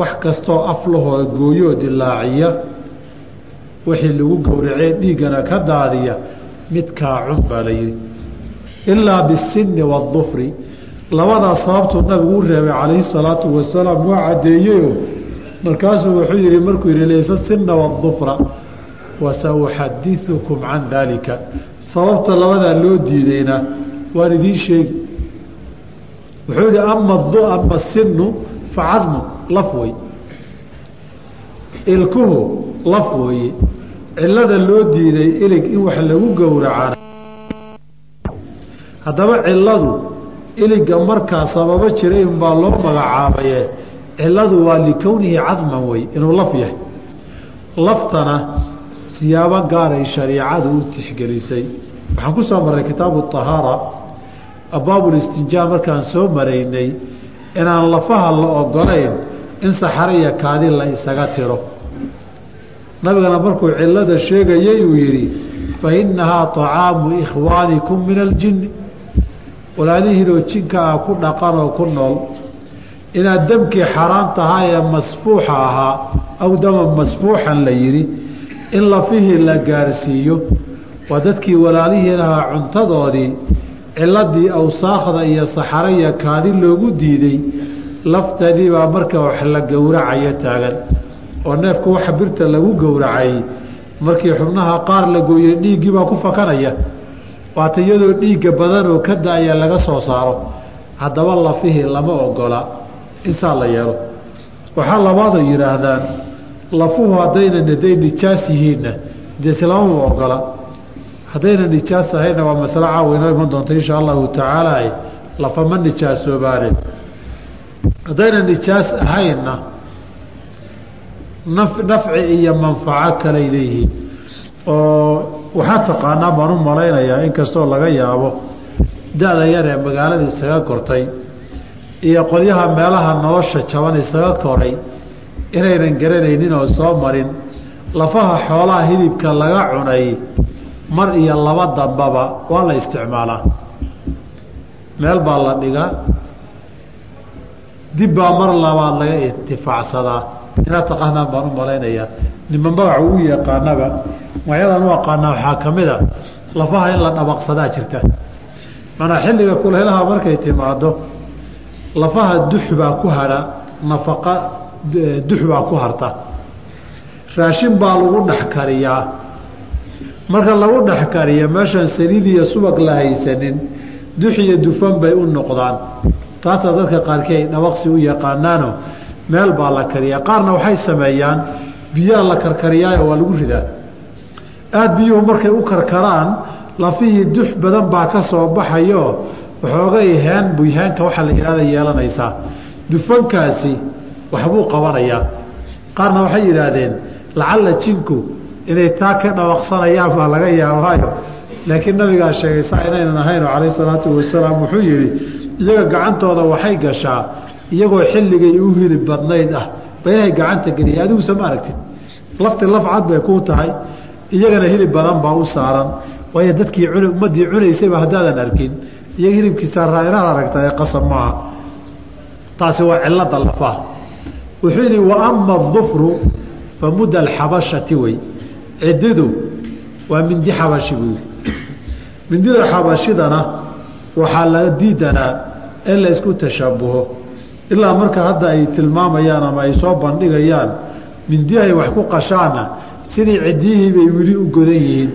wax kastoo aflahoo gooyoo dilaaciya wixii lagu gowracee dhiiggana ka daadiya midkaa cun baa la yidhi. Ilaa bisinni waadufri labadaas sababtuu nabigu u reebay calayhi salaatu wasalaam waa caddeeyeyo. Markaasuu wuxuu yihi markuu yihi laysa sinna waadufra wasauxadiukum can daalika sababta labadaa loo diidayna waan idiin sheegi wuxuu yihi ama sinu fa cadmu laf wey ilkuhu laf weeye cilada loo diiday ilig in wax lagu gowracana haddaba ciladu iliga markaa sababo jiray unbaa loo magacaabaye ciladu waa likownihi cadman wey inuu laf yahay. Laftana siyaabo gaaray shariicadu u tixgelisay. Waxaan ku soo marray kitaabu ahaara abaabulistinjaa markaan soo maraynay inaan lafaha la ogolayn in saxare iyo kaadi la isaga tiro. Nabigana markuu cilada sheegayay uu yidhi fa innahaa طacaamu ikhwaanikum min aljinni walaalihiinoo jinka ah ku dhaqan oo ku nool. Inaad demkii xaaraan tahaa ee masfuuxa ahaa aw daman masfuuxan la yidhi in lafihii la gaarsiiyo. Waa dadkii walaalihiin ahaa cuntadoodii ciladii awsaakhda iyo saxare iyo kaadi loogu diiday laftadii baa marka wax la gowracaya taagan. Oo neefka waxa birta lagu gowracay markii xubnaha qaar la gooyey dhiiggii baa ku fakanaya. Waata iyadoo dhiigga badan oo ka da'aya laga soo saaro. Haddaba lafihii lama ogola insaa la yeelo. Waxaa labaadoo yidhaahdaan lafuhu haddaynan haday nijaas yihiinna dee islamama ogola haddayna nijaas ahayna waa masalo caawa inoo iman doonta insha allahu tacaala lafa ma nijaasoobaane haddayna nijaas ahaynna nafci iyo manfaco kaley leeyihiin. Oo waxaa taqaanaa baan u malaynayaa inkastoo laga yaabo da-da yar ee magaalada isaga kortay iyo qolyaha meelaha nolosha jaban isaga koray inaynan garanaynin oo soo marin lafaha xoolaha hilibka laga cunay mar iyo laba dambaba waa la isticmaalaa. Meel baa la dhigaa. Dib baa mar labaad laga intifaacsadaa inaad taqaanaan baan u malaynayaa niman magaca ugu yaqaanaba magacyadan u aqaanaa waxaa ka mid a lafaha in la dhabaqsadaa jirta. Manaa xilliga kulaylaha markay timaado lafaha dux baa ku hadha nafaqa dux baa ku harta. Raashin baa lagu dhex kariyaa marka lagu dhex kariyo meeshaan saliid iyo subag la haysanin dux iyo dufan bay u noqdaan. Taasaa dadka qaarkii ay dhabaqsi u yaqaanaano meel baa la kariyaa. Qaarna waxay sameeyaan biyaha la karkariyaayo waa lagu ridaa. Aada biyuhu markay u karkaraan lafihii dux badan baa ka soo baxayo waxoogay heen buyhaanka waxaa la yihahda yeelanaysaa dufankaasi waxbuu qabanayaa. Qaarna waxay yidhaahdeen lacalla jinku inay taa ka dhawaqsanayaan baa laga yaabaayo. Laakiin nabigaa sheegay saa inaynan ahayno calayh salaatu wasalaam wuxuu yidhi iyaga gacantooda waxay gashaa iyagoo xilligay u hilib badnayd ah ba inay gacanta geliya adigusa ma aragtid. Lafti laf cad bay kuu tahay iyagana hilib badan baa u saaran waayo dadkii ummadii cunaysayba haddaadan arkin. Iyaga hilibkiisa raainaad aragta ee qasab maaha taasi waa cilada lafaha. Wuxuu yidhi wa ama adufru fa alxabashati wey cididu waa mindi xabashi buu yidhi. Mindida xabashidana waxaa la diidanaa in la isku tashabuho ilaa marka hadda ay tilmaamayaan ama ay soo bandhigayaan mindiyahay wax ku qashaana sidii ciddiyihii bay weli u godan yihiin.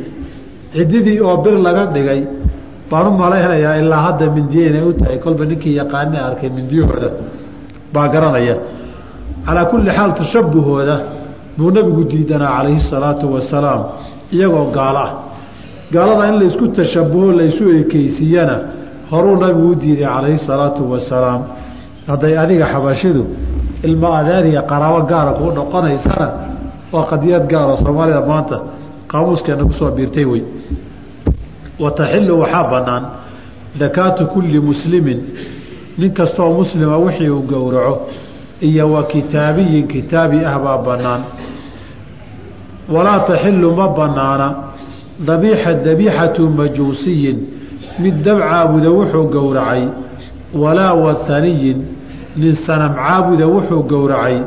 Ciddidii oo bir laga dhigay baan u malaynayaa ilaa hadda mindiye inay u tahay. Kolba ninkii yaqaane arkay mindiyahooda baa garanaya. Calaa kulli xaal tashabuhooda buu nabigu diidanaa calayhi salaatu wasalaam iyagoo gaalo ah. Gaalada in laysku tashabuho laysu ekeysiiyana horuu nabigu u diiday calayhi salaatu wasalaam. Hadday adiga xabashidu ilmo adeeriga qaraabo gaara kuu noqonaysana waa qadiyad gaaro soomaalida maanta. Qaamuuskeena ku soo biirtay wey. Wa taxilu waxaa bannaan dakaatu kulli muslimin. Nin kastoo muslima wixii uu gowraco iyo wa kitaabiyin kitaabi ah baa bannaan. Walaa taxilu ma bannaana. Dabiixa dabiixatu majuusiyin. Mid dab caabuda wuxuu gowracay. Walaa wathaniyin nin sanam caabuda wuxuu gowracay.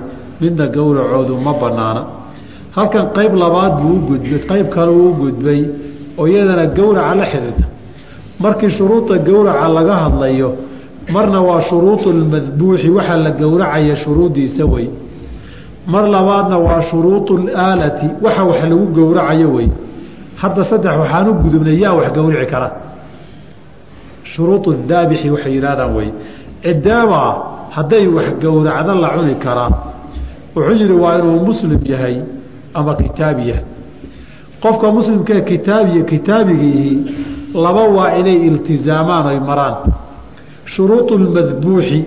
Midna gowracoodu ma bannaana. Halkan qayb labaad buu u gudbay qayb kale uu u gudbay oo iyadana gowraca la xidhiirta markii shuruuda gowraca laga hadlayo marna waa shuruudu lmadbuuxi waxaa la gowracaya shuruuddiisa wey. Mar labaadna waa shuruudu laalati waxa wax lagu gowracayo wey. Hadda saddex waxaan u gudubnay yaa wax gowrici kara. Shuruudu daabixi waxay yidhahdaan wey. Cidaabaa hadday wax gowracda la cuni karaa wuxuu yidhi waa inuu muslim yahay ama kitaabi yahay. Qofka muslimkaee kitaabiy kitaabigiihi laba waa inay iltizaamaan oy maraan shuruudu lmadbuuxi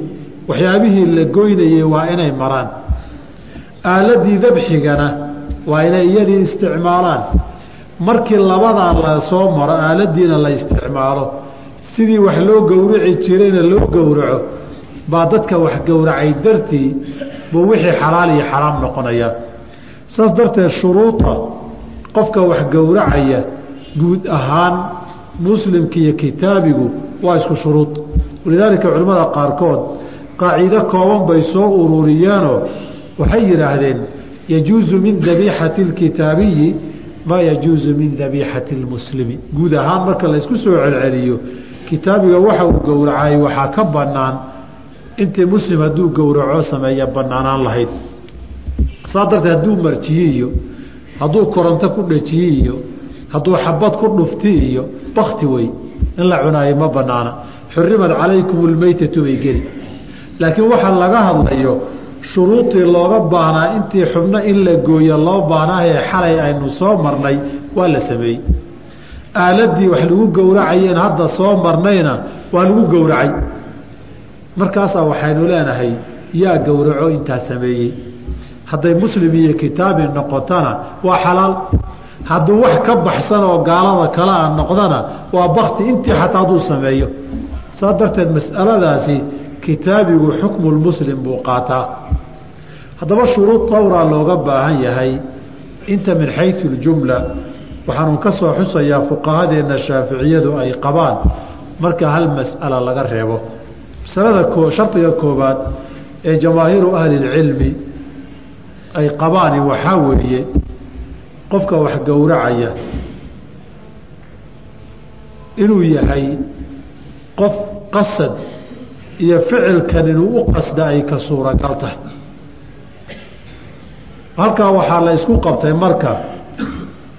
waxyaabihii la goynayey waa inay maraan. Aaladii dabxigana waa inay iyadii isticmaalaan. Markii labadaa la soo maro aaladiina la isticmaalo. Sidii wax loo gowrici jirayna loo gowraco baa dadka wax gowracay dartii buu wixii xalaal iyo xaraam noqonayaa. Saas darteed shuruuda qofka wax gowracaya guud ahaan muslimka iyo kitaabigu waa isku shuruud. Walidaalika culimmada qaarkood qaaciido kooban bay soo ururiyeenoo waxay yidhaahdeen yajuusu min dabiixati اlkitaabiyi maa yajuusu min dabiixati اlmuslimi guud ahaan marka laysku soo celceliyo kitaabiga waxa uu gowracay waxaa ka bannaan intii muslim hadduu gowraco sameeya bannaanaan lahayd. Saa darteed hadduu marjiye iyo hadduu koronto ku dhajiye iyo hadduu xabad ku dhufti iyo bakti wey in la cunaayo ma banaana. Xurimad calaykum lmeytatu bay geli. Laakiin waxa laga hadlayo shuruudii looga baahnaa intii xubno in la gooyo loo baanaahee xalay aynu soo marnay waa la sameeyey. Aaladii wax lagu gowracayeen hadda soo marnayna waa lagu gowracay. Markaasaa waxaynu leenahay yaa gowraco intaa sameeyey. Hadday muslim iyo kitaabi noqotona waa xalaal hadduu wax ka baxsan oo gaalada kale a noqdana waa bakti intii xataa hadduu sameeyo. Saa darteed mas'aladaasi kitaabigu xukmu lmuslim buu qaataa. Haddaba shuruud dowraa looga baahan yahay inta min xayu ljumla waxaanu ka soo xusayaa fuqahadeenna shaaficiyadu ay qabaan marka hal mas'ala laga reebo. Masalada shardiga koobaad ee jamaahiiru ahlilcilmi ay qabaani waxaa weeye qofka wax gowracaya inuu yahay qof qasad iyo ficilkan inuu u qasda ay ka suuragal tahay. Halkaa waxaa la isku qabtay marka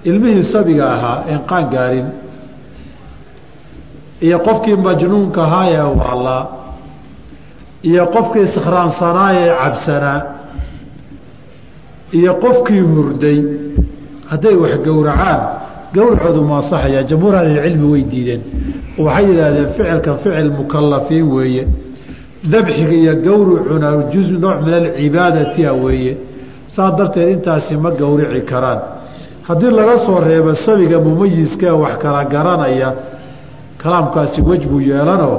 ilmihii sabiga ahaa een qaan gaarin iyo qofkii majnuunka ahaa ee waalaa iyo qofkii sikhraansanaa ee cabsanaa iyo qofkii hurday hadday wax gowracaan gowracoodu ma asaxaya jamhuur ahlilcilmi way diideen. Waxay yidhaahdeen ficilka ficil mukalafiin weeye. Dabxiga iyo gowracuna juz nooc min alcibaadatia weeye. Saa darteed intaasi ma gowrici karaan. Haddii laga soo reebo sabiga mumayiskaee wax kala garanaya kalaamkaasi wej buu yeelanoo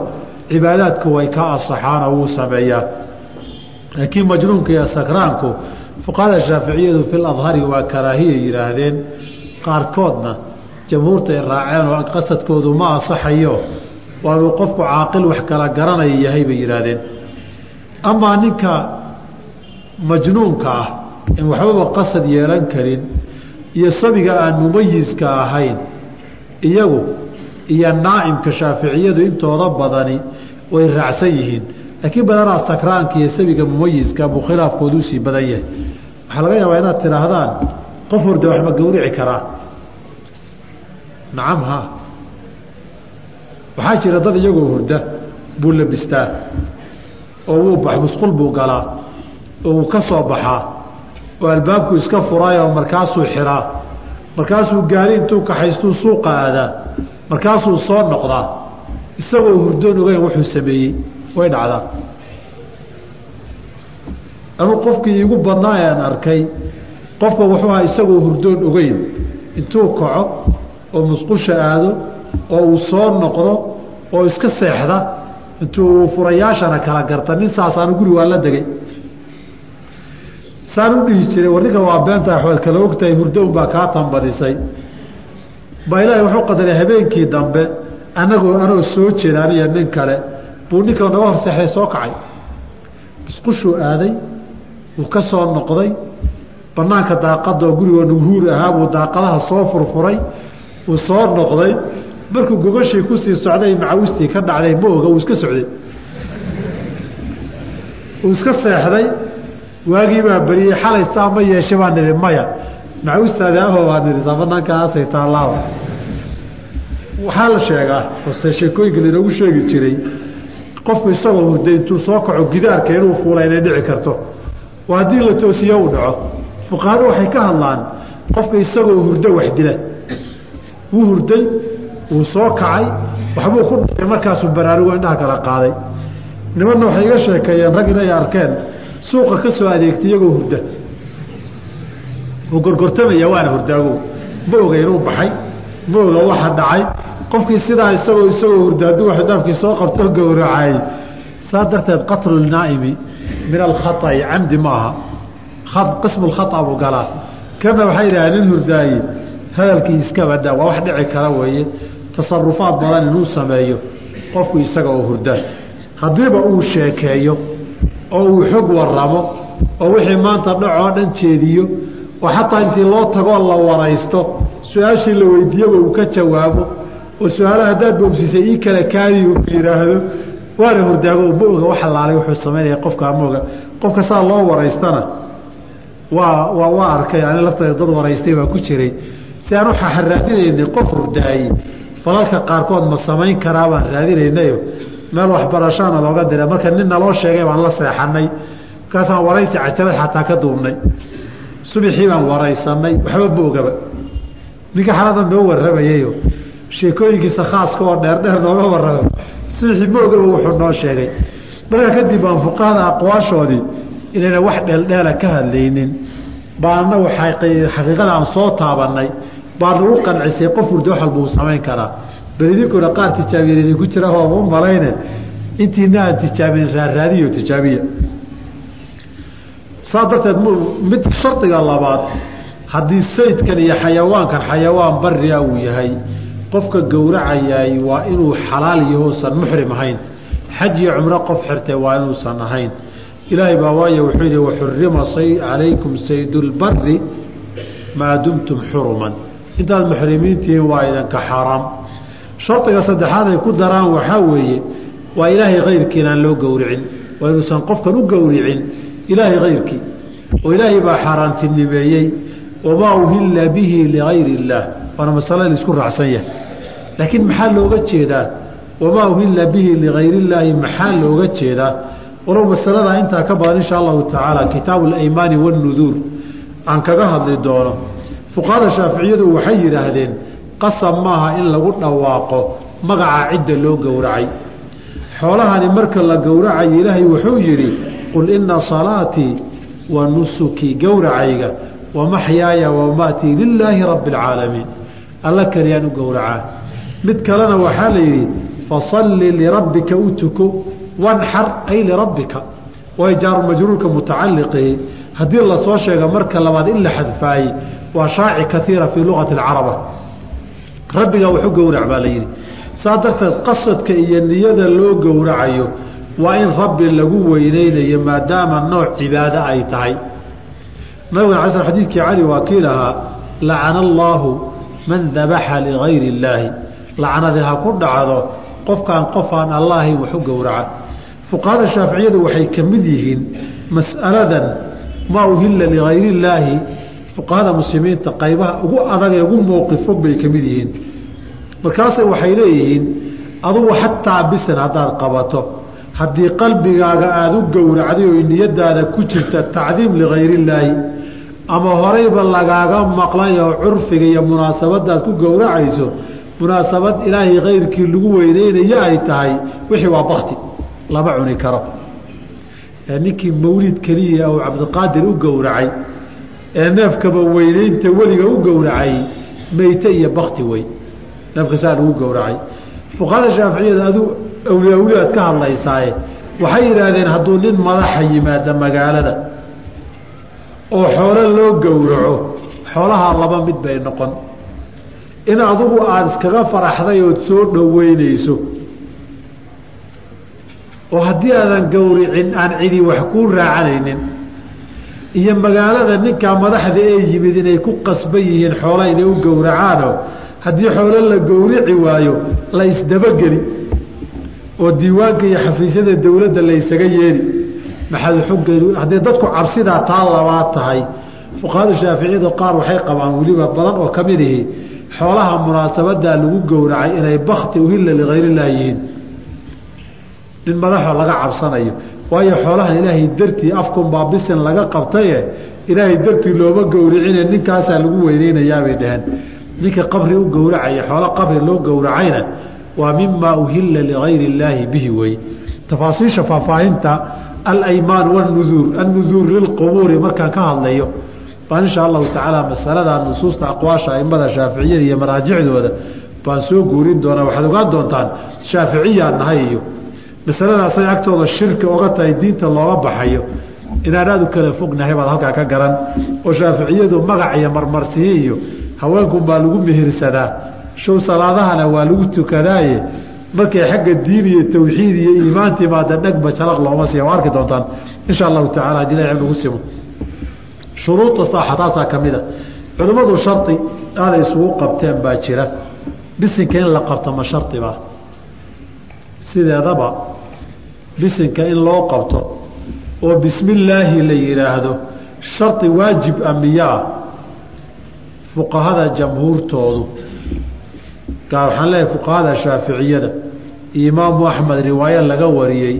cibaadaadku way ka asaxaanoo wuu sameeyaa. Laakiin majnuunka iyo sakraanku fuqahada shaaficiyadu fil adhari waa karaahiya yidhaahdeen qaarkoodna jamhuurta ay raaceen oo qasadkoodu ma asaxayo waa inuu qofku caaqil wax kala garanaya yahay bay yidhaahdeen. Amaa ninka majnuunka ah in waxbaba qasad yeelan karin iyo sabiga aan mumayiska ahayn iyagu iyo naa'imka shaaficiyadu intooda badani way raacsan yihiin. Laakiin badanaa sakraanka iyo sabiga mumayiska buu khilaafkoodu u sii badan yahay waxaa laga yaabaa inaad tidhaahdaan qof horde wax ma gawrici karaa? Nacam ha waxaa jira dad iyagoo hurda buu labistaa oo wuu bax musqul buu galaa oo wuu ka soo baxaa oo albaabku iska furaayoo markaasuu xiraa markaasuu gaari intuu kaxaystuu suuqa aadaa markaasuu soo noqdaa isagoo hurdoon ogeyn wuxuu sameeyey way dhacdaa anuu qofkii iigu badnaa aan arkay. Qofka wuxuu ahaa isagoo hurdoon ogeyn. Intuu kaco oo musqusha aado oo uu soo noqdo oo iska seexda intuu furayaashana kala garta. Nin saasaanu guri waa la degay. Saan u dhihi jiray war ninka waa beenta waxbaad kala ogtahay hurdo unbaa kaa tambadisay baa ilaahay wuxuu qadaray habeenkii dambe anagoo anoo soo jeeda aniyo nin kale. Buu ninka naga horseexday soo kacay. Musqushuu aaday wuu ka soo noqday. Banaanka daaqadoo gurigoo nughuur ahaa buu daaqadaha soo furfuray uu soo noqday. Markuu gogashii ku sii socday macawistii ka dhacday ma oga uu iska socday. Uu iska seexday waagii baa beriyey xalay saa ma yeeshe baa nidhi maya macawistaadi aho baa nidhi saa banaankaasay taallaawa waxaa la sheegaa ose sheekooyinka lainoogu sheegi jiray qofku isagoo hurday intuu soo kaco gidaarka inuu fuula inay dhici karto oo haddii la toosiyo uu dhaco fuqahadu waxay ka hadlaan qofka isagoo hurdo wax dila. Wuu hurday wuu soo kacay waxbuu ku dhintay markaasuu baraarugo indhaha kala qaaday. Nimanna waxay iga sheekeeyeen rag inay arkeen suuqa ka soo adeegtay iyagoo hurda. Wuu gorgortamaya waana hurdaagow ma inuu baxay ma oga waxa dhacay. Qofkii sidaa isagoo isagoo hurda hadduu waxdaafkii soo qabto gowracay. Saa darteed qatlu naa'imi min alkhaai camdi maaha. Qismu lkhaa buu galaa. Kana waxay yidhahdeen nin hurdaaye hadalkii iska badaa waa wax dhici kara weeye. Tasarufaad badan inuu sameeyo qofku isaga oo hurda haddiiba uu sheekeeyo oo uu xog waramo oo wixii maanta dhacoo dhan jeediyo oo xataa intii loo tagoo la waraysto su'aashii la weydiiyaba uu ka jawaabo oo su'aalaha haddaad boobsiisay ii kale kaadi uu yidhaahdo waana hurdaago ma oga wax wuxuu samaynaya qofkaa ma qofka saa loo waraystana waa waa waa arkay ani lafteeda dad waraystay baa ku jiray. Si aan raadinaynay qof hurdaaye falalka qaarkood ma samayn karaa baan raadinaynayo. Meel waxbarashaana looga dira marka nin naloo sheegay baan la seexanay markaasaan waraysi cajabad xataa ka duubnay. Subaxii baan waraysanay waxba ma ninka xalada noo warramayayo sheekooyinkiisa khaaska oo dheerdheer nooga warrama subaxii ma ogaba wuxuu noo sheegay. Markaa kadib baan fuqahada aqwaashoodii inayna wax dheeldheela ka hadlaynin. Baana xaqiiqada aan soo taabanay baa nagu qancisay qof hurdo wax walba samayn karaa. Bal idinkuna qaar tijaabiyan idinku jira hooma u malayne. Intiina aan tijaabin raaraadiyo tijaabiya. Saa darteed mid shardiga labaad haddii saydkan iyo xayawaankan xayawaan baria uu yahay qofka gowracayaay waa inuu xalaal yahousan muxrim ahayn. Xaj iyo cumro qof xirtay waa inuusan ahayn. Ilaahay baa waayo wuxuu yidhi waxurima calaykum saydulbari maa dumtum xuruman intaad muxrimiintihiin waa idinka xaaraam shardiga saddexaad ay ku daraan waxaa weeye waa ilaahay kayrkii inaan loo gowricin. Waa inuusan qofkan u gowricin ilaahay kayrkii oo ilaahay baa xaaraantinimeeyey. Wamaa uhilla bihi ligayri illaah waana masale la isku raacsan yahay laakiin maxaa looga jeedaa? Wamaa uhilla bihi ligayri illaahi maxaa looga jeedaa? Walow masaladaa intaa ka badan insha allahu tacaala kitaabu alaymaani wanuduur aan kaga hadli doono. Fuqahada shaaficiyadu waxay yidhaahdeen qasab maaha in lagu dhawaaqo magaca cidda loo gowracay. Xoolahani marka la gowracayo ilaahay wuxuu yidhi qul ina salaatii wa nusukii gowracayga wa maxyaaya wamaatii lilaahi rabbi alcaalamiin alla keliyaan u gowracaa mid kalena waxaa la yidhi fasalli lirabbika u tuko wanxar ay lirabbika. Way jaaru majruurka mutacaliqihi haddii la soo sheega marka labaad in la xadfaayey waa shaaci kaiira fii luqati alcaraba. Rabbiga waxu gowrac baa la yidhi. Saa darteed qasadka iyo niyada loo gowracayo waa in rabbi lagu weyneynayo maadaama nooc cibaado ay tahay. Nabigana ala sl xadiidkii cali waa kii lahaa lacana allaahu man dabaxa ligayri illaahi lacnadi ha ku dhacdo qofkaan qofaan allahayn wax u gowraca. Fuqahada shaaficiyadu waxay ka mid yihiin mas'aladan maa uhilla ligayr illaahi fuqahada muslimiinta qaybaha ugu adag ee ugu mowqifog bay ka mid yihiin. Markaase waxay leeyihiin adugu xataa bisan haddaad qabato haddii qalbigaaga aada u gowracday oo niyadaada ku jirta tacdiim ligayr illaahi ama horeyba lagaaga maqlay oo curfiga iyo munaasabadaad ku gowracayso munaasabad ilaahay kayrkii lagu weyneynayo ay tahay wixii waa bakti lama cuni karo. Ninkii mawlid keliya uu cabdiqaadir u gowracay ee neefkaba weyneynta weliga u gowracay meyte iyo bakti wey. Neefka saa lagu gowracay. Fuqahada shaaficiyada adu awliya awliyaad ka hadlaysaaye waxay yidhaahdeen hadduu nin madaxa yimaada magaalada oo xoolo loo gowraco xoolahaa laba mid bay noqon in adugu aada iskaga faraxday ood soo dhoweynayso oo haddii aadan gowricin aan cidi wax kuu raacanaynin iyo magaalada ninkaa madaxda ee yimid inay ku qasban yihiin xoola inay u gowracaano haddii xoolo la gowrici waayo la isdabageli oo diiwaanka iyo xafiisyada dowladda la ysaga yeeli maxaad xoggeedu hadday dadku cabsidaa taa labaad tahay fuqahada shaaficiyadu qaar waxay qabaan weliba badan oo ka mid xoolaha munaasabadaa lagu gowracay inay bakti uhilla ligayrillaah yihiin. Nin madaxoo laga cabsanayo. Waayo xoolahan ilaahay dartii afkunbaa bisin laga qabtaye ilaahay dartii looma gowricine ninkaasaa lagu weyneynayaabay dhaheen ninka qabri u gowracaya xoolo qabri loo gowracayna waa mimaa uhilla ligayri illaahi bihi wey. Tafaasiisha faahfaahinta alaymaan wnuduur annuduur lilqubuuri markaan ka hadlayo baan insha allahu tacaala masalada nusuusta aqwaasha aimada shaaficiyada iyo maraajicdooda baan soo guurin doonaa waxaad ogaan doontaan shaaficiyaan nahay iyo masaladaasay agtooda shirki oga tahay diinta looga baxayo inaan aad u kala fognahay baad halkaa ka garan oo shaaficiyadu magac iyo marmarsiye iyo haweenkunbaa lagu mehirsadaa show salaadahana waa lagu tukadaaye markay xagga diin iyo tawxiid iyo iimaan timaada dhegba jalaq looma siiya waa arki doontaan? Insha allahu tacala haddii ilahi nagu simo shuruuda saaxa taasaa ka mid a. Culimmadu shardi aaday isugu qabteen baa jira. Bisinka in la qabto ma shardibaa sideedaba bisinka in loo qabto oo bismillaahi la yidhaahdo shardi waajib a miyaa? Fuqahada jamhuurtoodu gaar waxaan leeyahay fuqahada shaaficiyada imaamu axmed riwaayo laga wariyey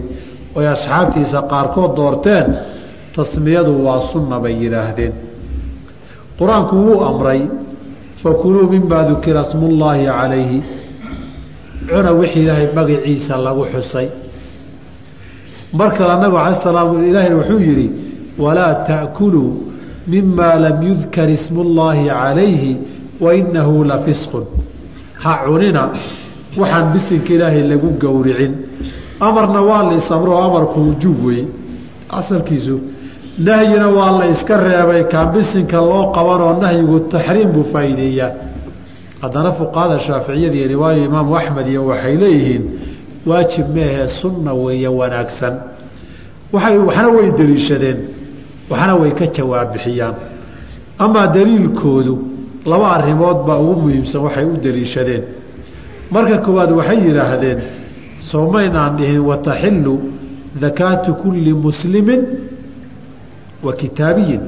oy asxaabtiisa qaarkood doorteen tasmiyadu waa sunna bay yidhaahdeen qur'aanku wuu amray fakuluu mimaa dukira smullaahi calayhi cuna wixii ilaahay magaciisa lagu xusay. Mar kale nabigu cala salaam ilaahayna wuxuu yidhi walaa ta'kuluu mimaa lam yudkar ismullaahi calayhi wainahu la fisqun. Ha cunina waxaan bisinka ilaahay lagu gowricin. Amarna waa la amarku wujuub wey asalkiisu nahyina waa la iska reebay kaan bisinka loo qabanoo nahyigu taxriim buu faa'iideeyaa. Haddana fuqahada shaaficiyada iyo riwaayo imaamu axmed iyo waxay leeyihiin waajib meehee sunna weeye wanaagsan. Waay waxna way deliishadeen waxna way ka jawaab bixiyaan. Amaa daliilkoodu laba arrimood baa ugu muhiimsan waxay u deliishadeen. Marka koowaad waxay yidhaahdeen soomaynaan dhihin wataxilu dakaatu kulli muslimin wa kitaabiyin.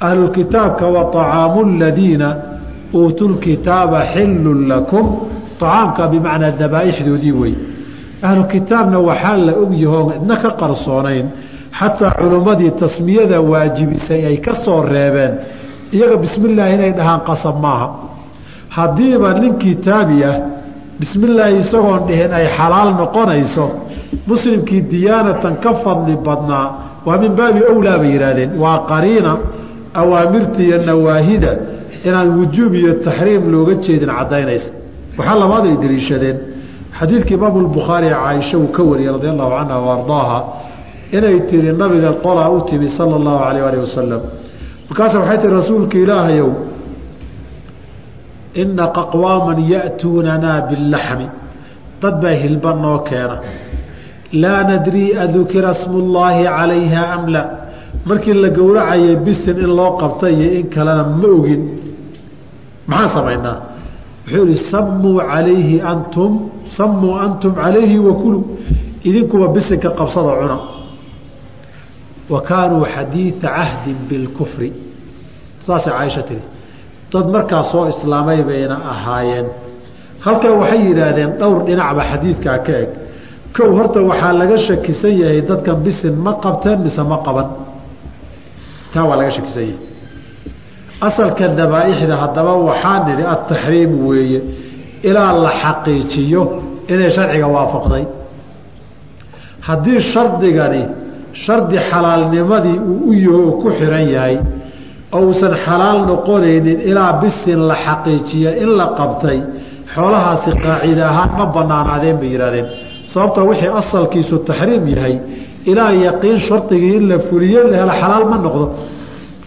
Ahlulkitaabka wa طacaamu ladiina uutuu lkitaaba xilun lakum. Acaamka bimacnaa dabaa'ixdoodii wey. Ahlukitaabna waxaa la ogyahoon idna ka qarsoonayn xataa culummadii tasmiyada waajibisay ay ka soo reebeen. Iyaga bismillaahi inay dhahaan qasab maaha. Haddiiba nin kitaabi ah bismillaahi isagoon dhihin ay xalaal noqonayso muslimkii diyaanatan ka fadli badnaa waa min baabi owlaa bay yidhaahdeen. Waa qariina awaamirta iyo nawaahida inaan wujuub iyo taxriim looga jeedin caddaynaysa. Waxaa labaad ay deliishadeen. Xadiidka imaamu lbukhaari caaisha uu ka wariyey radi allahu canha wa inay tiri nabiga qolaa u timi sala allahu alayh alih wasalam markaasa waxay tihi rasuulka ilaahayow ina aqwaaman ya'tuunanaa biاllaxmi dad baa hilba noo keena laa nadrii adukira smullaahi calayha am la. Markii la gowracayay bisin in loo qabta iyo in kalena ma ogin. Maxaan samaynaa wuxuu yihi sammuu calayhi antum sammuu antum calayhi wakuluu idinkuba bisinka qabsada cuna. Wa kaanuu xadiida cahdin bilkufri. Saasay caaisha tiri dad markaa soo islaamay bayna ahaayeen. Halkan waxay yidhaahdeen dhowr dhinacba xadiidkaa ka eg kow horta waxaa laga shakisan yahay dadkan bisin ma qabteen mise ma qaban taa waa laga shakisan yahay. Asalka dabaaixda haddaba waxaa nidhi ataxriim weeye ilaa la xaqiijiyo inay sharciga waafaqday. Haddii shardigani shardi xalaalnimadii uu u yaho ku xiran yahay oo uusan xalaal noqonaynin ilaa bisin la xaqiijiya in la qabtay xoolahaasi qaacida ahaan ma banaanaadeen bay yidhahdeen sababta wixii asalkiisu taxriim yahay ilaa yaqiin shardigii in la fuliyo la helo xalaal ma noqdo.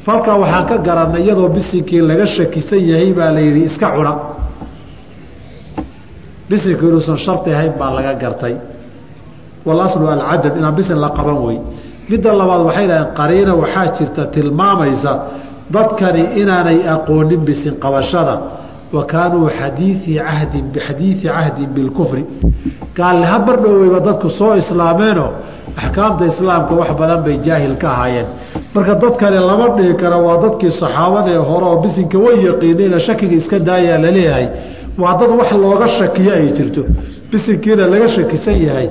Falkaa waxaan ka garanay iyadoo bisinkii laga shakisan yahay baa la yidhi iska cuna. Bisinku inuusan shardi ahayn baa laga gartay. Walaslu alcadad inaan bisin la qaban wey. Midda labaad waxay dhahdeen qariina waxaa jirta tilmaamaysa dadkani inaanay aqoonin bisin qabashada wa kaanuu xadiii cahdin bixadiidi cahdin bilkufri gaalniha bardhoweyba dadku soo islaameenoo axkaamta islaamka wax badan bay jaahil ka ahaayeen. Marka dadkani lama dhihi kara waa dadkii saxaabada ee hore oo bisinka way yaqiinayna shakiga iska daayaa la leeyahay. Waa dad wax looga shakiyo ay jirto bisinkiina laga shakisan yahay.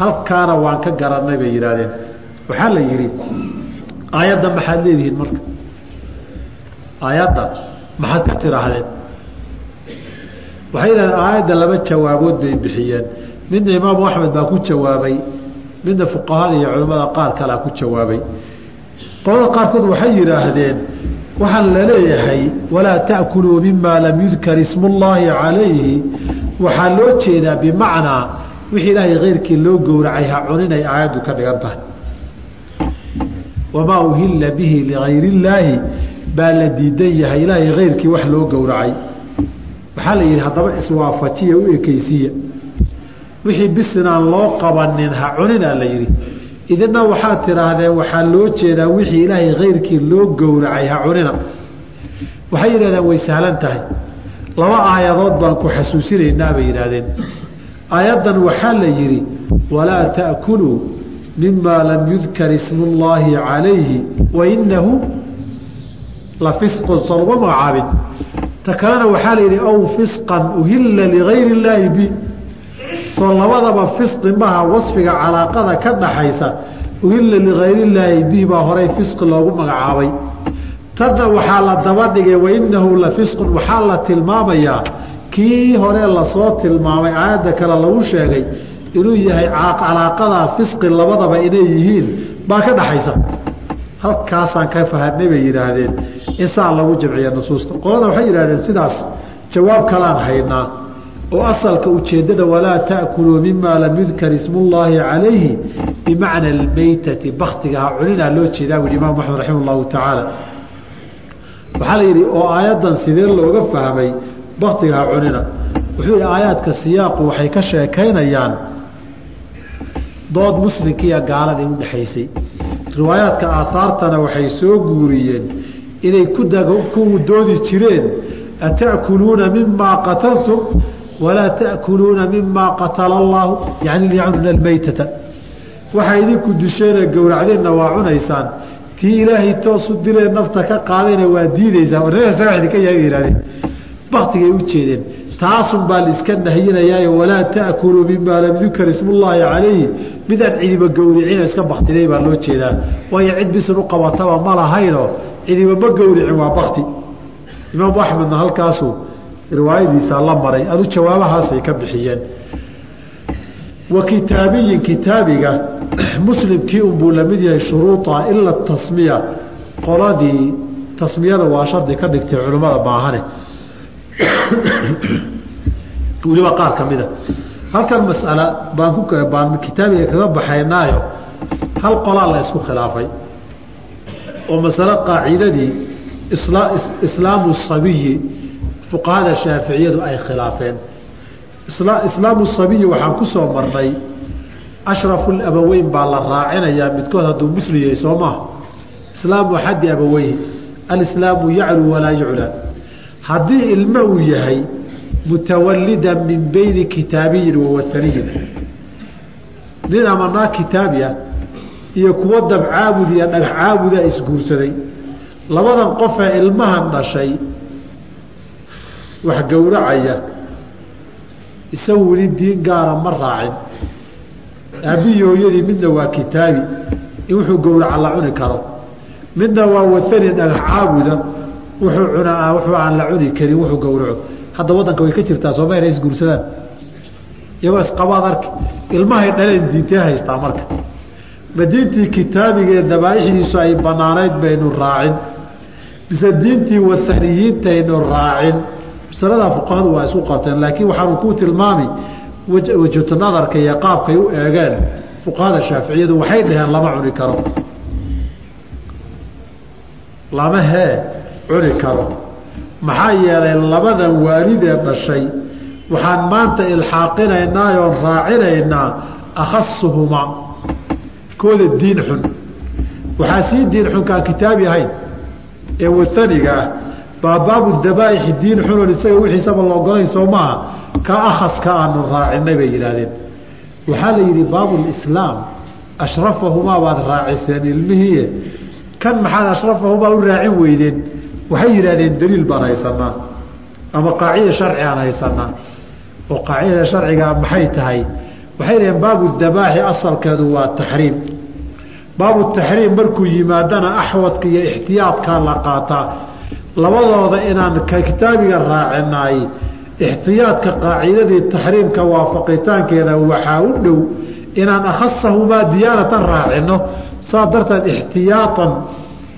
Halkaana waan ka garanay bay yidhaahdeen. Waxaa la yidhi aayadda maxaad leedihiin marka? Aayadda maxaad ka tiraahdeen waxay yidhahdeen aayadda laba jawaabood bay bixiyeen. Midna imaamu axmed baa ku jawaabay midna fuqahada iyo culimmada qaar kalea ku jawaabay. Qolada qaarkood waxay yidhaahdeen waxaan la leeyahay walaa ta'kuluu mima lam yudkar ismullaahi calayhi. Waxaa loo jeedaa bimacnaa wixii ilaahay keyrkii loo gowracay ha cuninay aayaddu ka dhigan tahay. Wamaa uhilla bihi ligayr illaahi baa la diidan yahay ilaahay keyrkii wax loo gowracay waxaa la yidhi haddaba iswaafajiya u ekeysiiya wixii bisinaan loo qabanin ha cuninaa la yidhi. Idina waxaad tidhaahdeen waxaa loo jeedaa wixii ilaahay keyrkii loo gowracay ha cunina. Waxay yidhahdeen way sahlan tahay. Laba aayadood baan ku xasuusinaynaa bay yidhaahdeen. Aayaddan waxaa la yidhi walaa ta'kuluu mima lam yudkar ismu llaahi calayhi wainahu la fisqun. Soo magacaabin ta kalena waxaa la yidhi aw fisqan uhilla ligayri illaahi bi. Soo labadaba fisqi maha wasfiga calaaqada ka dhaxaysa uhilla ligayri illaahi bi baa horay fisqi loogu magacaabay. Tanna waxaa la daba dhigay wainahu la fisqun. Waxaa la tilmaamayaa kii hore la soo tilmaamay aayadda kale lagu sheegay inuu yahay calaaqadaa fisqi labadaba inay yihiin baa ka dhaxaysa halkaasaan ka fahanay bay yidhaahdeen. In saa lagu jamciya nusuusta. Qolada waxay yidhahdeen sidaas jawaab kalaan haynaa oo asalka ujeeddada walaa ta'kuluu mima lam yudkar ismullaahi calayhi bimacna almeytati baktiga ha cuninaa loo jeedaa wui imaam axmed raximah llahu tacaala waxaa la yidhi oo aayaddan sidee looga fahmay? Baktiga ha cunina. Wuxuu yidhi aayaadka siyaaqu waxay ka sheekaynayaan dood muslimkiiyo gaaladii u dhexaysay riwaayaadka aahaartana waxay soo guuriyeen inay ku doodi jireen ata'kuluuna mimaa qataltum walaa ta'kuluuna mimaa qatala allaahu yani liyacnuna almeytata waxaa idinku disheenee gowracdeenna waa cunaysaan. Tii ilaahay toosu dilee nafta ka qaadayna waa diidaysaa warnasa idinka yahay yihahdeen baktigay u jeedeen taasun baa laiska nahiyinayaayo walaa ta'kuluu mimaa lam yudkar ismullaahi calayhi. Midaan cidiba gowricino iska baktiday baa loo jeedaa. Waayo cid bisin u qabataba ma lahaynoo cidiba ma gowricin waa bakti imaamu axmedna halkaasuu riwaayadiisaa la maray. Adu jawaabahaasay ka bixiyeen. Wa kitaabiyin kitaabiga muslimkii unbuu la mid yahay shuruuda ila tasmiya. Qoladii tasmiyada waa shardi ka dhigtay culimmada maahane weliba qaar ka mida halkan masala baan ku baan kitaabiga kaga baxaynaayo hal qolaa la isku khilaafay. Oo masale qaacidadii islaamu sabiyi fuqahada shaaficiyadu ay khilaafeen. Islaamu sabiyi waxaan ku soo marnay ashrafu abaweyn baa la raacinayaa midkood hadduu muslim yahay soo maha islaamu axadi abaweyhi alislaamu yaclu walaa yuclaa haddii ilmo uu yahay mutawalida min beyni kitaabiyin wa wataniyin nin ama naag kitaabi ah iyo kuwo dab caabud iyo dhagax caabuda isguursaday labadan qofee ilmahan dhashay wax gowracaya isagu weli diin gaara ma raacin. Aabbiyi hooyadii midna waa kitaabi in wuxuu gowraca la cuni karo midna waa watani dhagax caabuda wuxuu cunaa wuxuu aan la cuni karin wuxuu gowraco. Hadda waddanka way ka jirtaa sooma inay isguursadaan iyagoo isqabaad arki ilmahay dhaleen diintee haystaa marka. Ma diintii kitaabigee dabaaixdiisu ay banaanayd baynu raacin? Mise diintii wataniyiintaynu raacin? Masaladaa fuqahadu waa isku qabteen laakiin waxaanu ku tilmaami wajhatu nadarka iyo qaabkay u eegeen fuqahada shaaficiyadu waxay dhaheen lama cuni karo. Lama hee cuni karo. Maxaa yeelay labadan waalidee dhashay. Waxaan maanta ilxaaqinaynaa oon raacinaynaa akhasuhumaa kooda diin xun. Waxaa sii diin xunkaan kitaabi ahayn. Ee wataniga ah. Baa baabu dabaaixi diin xunon isaga wixiisaba la ogolayn soo maaha. Ka akhaska aanu raacinay bay yidhaahdeen. Waxaa la yidhi baabulislaam ashrafahumaa baad raaciseen ilmihiie kan maxaad ashrafahumaa u raacin weydeen waxay yidhahdeen daliil baan haysanaa ama qaacida sharci aan haysanaa oo qaacidada sharcigaa maxay tahay? Waxay dhaheen baabu dabaaxi asalkeedu waa taxriim. Baabu taxriim markuu yimaadana axwadka iyo ixtiyaadkaa la qaataa labadooda inaan kitaabiga raacinaay ixtiyaadka qaacidadii taxriimka waafaqitaankeeda waxaa u dhow inaan akhasahumaa diyaanatan raacino saa darteed ixtiyaatan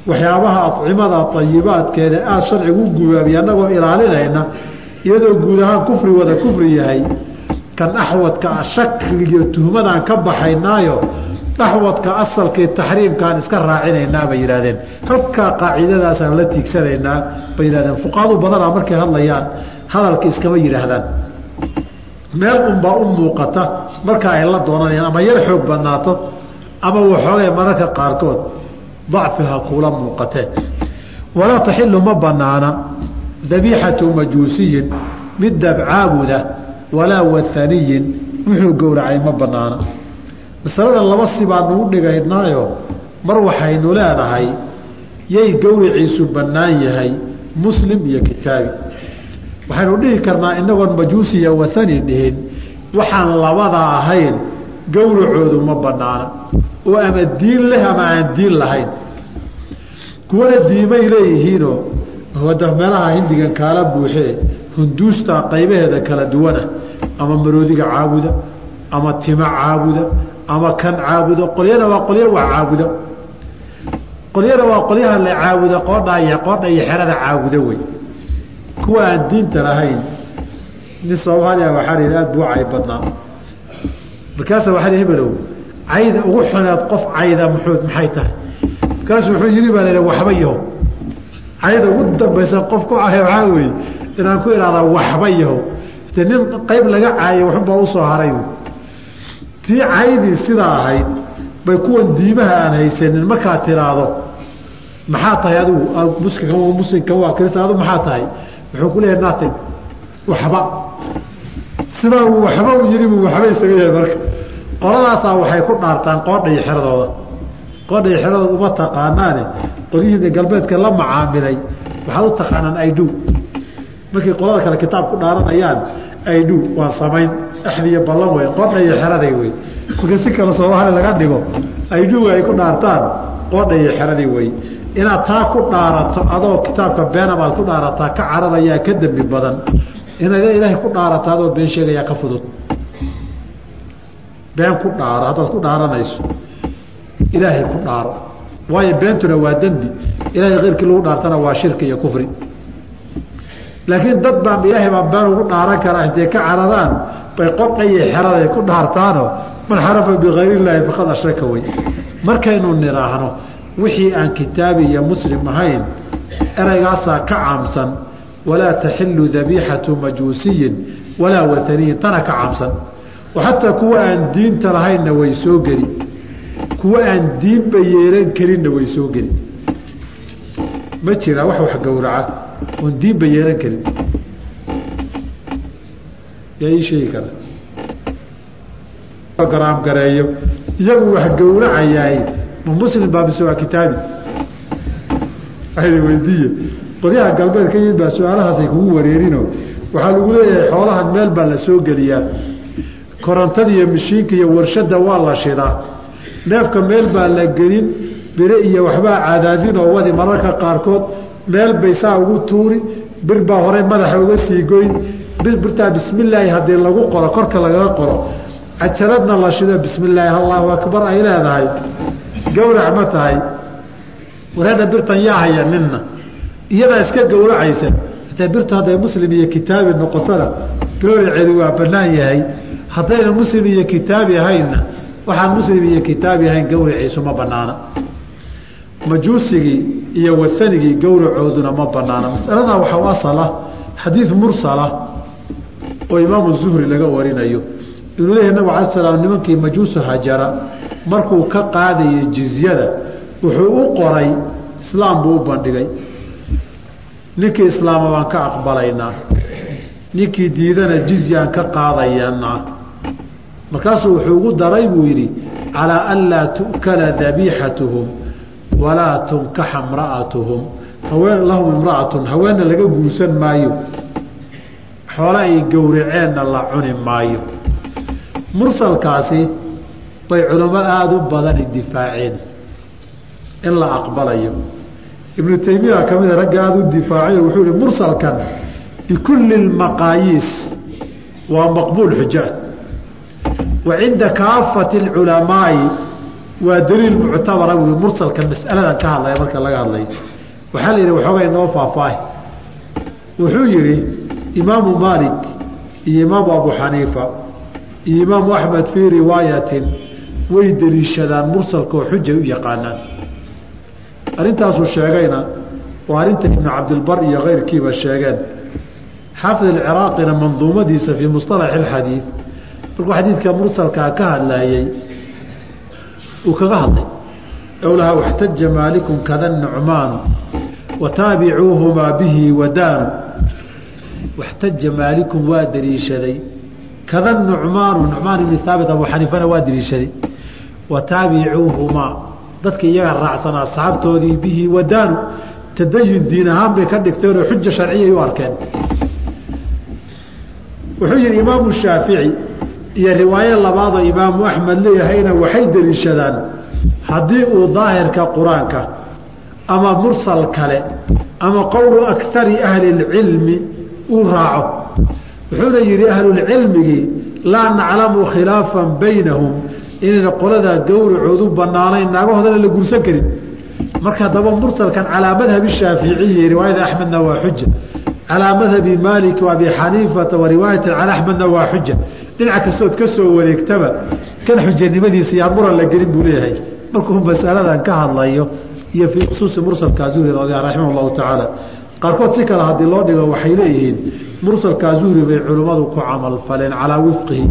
waxyaabaha acimada ayibaadkeeda aada sharcigu u gubaabiya annagoo ilaalinayna iyadoo guud ahaan kufri wada kufri yahay kan axwadka shakligiyo tuhmadaan ka baxaynaayo axwadka asalkii taxriimkaan iska raacinaynaa bay yidhahdeen halkaa qaacidadaasaan la tiigsanaynaa bay yidhahdeen fuqahadu badanaa markay hadlayaan hadalka iskama yidhaahdaan. Meel unbaa u muuqata marka ay la doonanayaan ama yar xoog badnaato ama waxoogay mararka qaarkood dacfiha kuula muuqatee walaa taxilu ma banaana dabiixatu majuusiyin mid dabcaabuda walaa waaniyin wuxuu gowracay ma banaana masalada laba si baanu dhigaynaayo mar waxaynu leenahay yay gowriciisu bannaan yahay muslim iyo kitaabi waxaynu dhihi karnaa inagoon majuusi iyo waani dhihin waxaan labada ahayn gowracoodu ma banaana oo ama diin leh ama aan diin lahayn. Kuwana diimay leeyihiinoo meelaha hindigan kaala buuxee hunduusta qaybaheeda kala duwana ama maroodiga caabuda ama tima caabuda ama kan caabuda. Qolyana waa qolyo waa caabuda. Qolyana waa qolyaha la caabuda qoodha qoodha iyo xerada caabuda wey. Kuwa aan diinta lahayn nin soomaaliya waxaa la yidhi aad buu cay badnaa. Markaasa waxaa la hebelow cayda ugu xuneed qof cayda muxuu maxay tahay? Markaasu wuxuu yidhi baa la yidhi waxba yahow cayda ugu dambaysa qof ku caya waxaa weeye inaan ku ihahdaa waxba yahow de nin qayb laga caayay waxunbaa u soo haray tii caydii sidaa ahayd bay kuwan diimaha aan haysanin markaad tiraahdo maxaa tahay adigu? Muslimka muslimka waa kristan adu maxaa tahay? Wuxuu ku leeyahay nothing. Waxba. Sidaa uu waxba u yidhi buu waxba isaga yahay marka qoladaasaa waxay ku dhaartaan qoodha iyo xeradooda qoodha iyo xeradooda uma taqaanaane qolyihiina galbeedka la macaamilay. Waxaad u taqaanaan idhu markay qolada kale kitaab ku dhaaranayaan idhu waa samayn. Axdiyo ballan wey qoodha iyo xeraday wey marka si kale soomaali laga dhigo idhuga ay ku dhaartaan qoodha iyo xeradii wey inaad taa ku dhaarato adoo kitaabka beenamaad ku dhaarataa ka cararayaa ka dembi badan. Inaad ilaahay ku dhaarata adoo been sheegayaa ka fudud been ku dhaaro haddaad ku dhaaranayso ilaahay ku dhaaro waayo beentuna waa dembi ilaahay keyrkii lagu dhaartana waa shirki iyo kufri. Laakiin dad baan ilaahay baan been ugu dhaaran karaa intay ka cararaan bay qodha xeraday ku dhaartaano man xarafa bikayr illaahi faqad ashraka wey markaynu nidhaahno wixii aan kitaabi iyo muslim ahayn eraygaasaa ka caamsan walaa taxilu dabiixatu majuusiyin walaa wataniyin tana ka caamsan xataa kuwa aan diinta lahaynna way soo geli. Kuwa aan diinba yeelan karinna way soo geli. Ma jiraa wax wax gowraca. Oon diinba yeelan karin yaa ii sheegi kara garaam gareeyo. Iyagu wax gowracayaay. Ma muslim baa mise waa kitaabi. Weydiiye qolyaha galbeed ka yimid baa su'aalahaasay kugu wareerino. Waxaa lagu leeyahay xoolahan meel baa la soo geliyaa korontada iyo mashiinka iyo warshada waa la shidaa. Neefka meel baa la gelin bire iyo waxbaa cadaadin oo wadi mararka qaarkood meel bay ugu tuuri bir baa horey madaxa uga sii goyn birtaa bismillaahi haddii lagu qoro korka lagaga qoro. Cajaradna la shido bismillaahi allahu akbar ay leedahay. Gowrac ma tahay. Wareedha birtan yaa haya ninna. Iyadaa iska gowracaysa hataa birta hadday muslim iyo kitaabi noqotona gowraceedu waa bannaan yahay haddayna muslim iyo kitaabi ahaynna waxaan muslim iyo kitaabi ahayn gowraciisu ma banaana majuusigii iyo wasanigii gowracooduna ma banaana masaladaa waxaa u asala xadiid mursala oo imaamu zuhri laga warinayo. Inuu leeyahy nabig alai slam nimankii majuusu hajara markuu ka qaadayay jizyada wuxuu u qoray islaam buu u bandhigay. Ninkii islaama baan ka aqbalaynaa. Ninkii diidana jizyaan ka qaadayanaa markaasuu wuxuu ugu daray buu yidhi calaa an laa tu'kala dabiixatuhum walaa tunkaxa imra'atuhum. Haween lahum imra'atun haweenna laga guursan maayo. Xoole ay gowraceenna la cuni maayo. Mursalkaasi bay culamo aada u badani difaaceen in la aqbalayo. Ibnu taymiya ka mida ragga aada u difaacayo wuxuu ihi mursalkan bikulli lmaqaayiis waa maqbuul xuja wa cinda kaafati alculamaai waa daliil muctabara ui mursalkan masaladan ka hadlaya marka laga hadlayo. Waxaa la yidhi waxoogay noo faahfaahi. Wuxuu yidhi imaamu maalik iyo imaamu abu xaniifa iyo imaamu axmed fii riwaayatin way deliishadaan mursalka oo xujay u yaqaanaan. Arrintaasuu sheegayna waa arrinta ibnu cabdilbar iyo keyrkiiba sheegeen. Xaafid alciraaqina manduumadiisa fii musطalaxi اlxadiid markuu xadiidka mursalkaa ka hadlayey uu kaga hadlay owlaha waxtaja maalikun kada nucmaanu wataabicuuhumaa bihi wadaanu waxtaja maalikun waa deliishaday kada nucmaanu nucmaan ibni haabit abu xaniifana waa deliishaday wataabicuuhumaa dadka iyaga raacsan asxaabtoodii bihi wadaanu tadayun diin ahaan bay ka dhigteen oo xuja sharciyay u arkeen. Wuxuu yihi imaamu shaafici iyo riwaayo labaadoo imaamu axmed leeyahayna waxay deliishadaan haddii uu daahirka qur'aanka ama mursal kale ama qowlu akari ahli اlcilmi uu raaco. Wuxuuna yihi ahlulcilmigii laa naclamu khilaafan baynahum. Inayna qoladaa gowracoodu banaanayn naagahoodana la gursan karin. Marka haddaba mursalkan calaa madhabi shaaficiyi riwaayada axmedna waa xuja calaa madhabi maalik abi xaniifata wa riwaayati cala axmedna waa xuja dhinaca kastood ka soo wareegtaba kan xujanimadiisa yaan muran la gelin buu leeyahay. Markuu masaladan ka hadlayo iyo fii khusuusi mursalka zuhri raximah allahu tacaala qaarkood si kale haddii loo dhigo waxay leeyihiin mursalkaa zuhri bay culimmadu ku camal faleen calaa wifqihi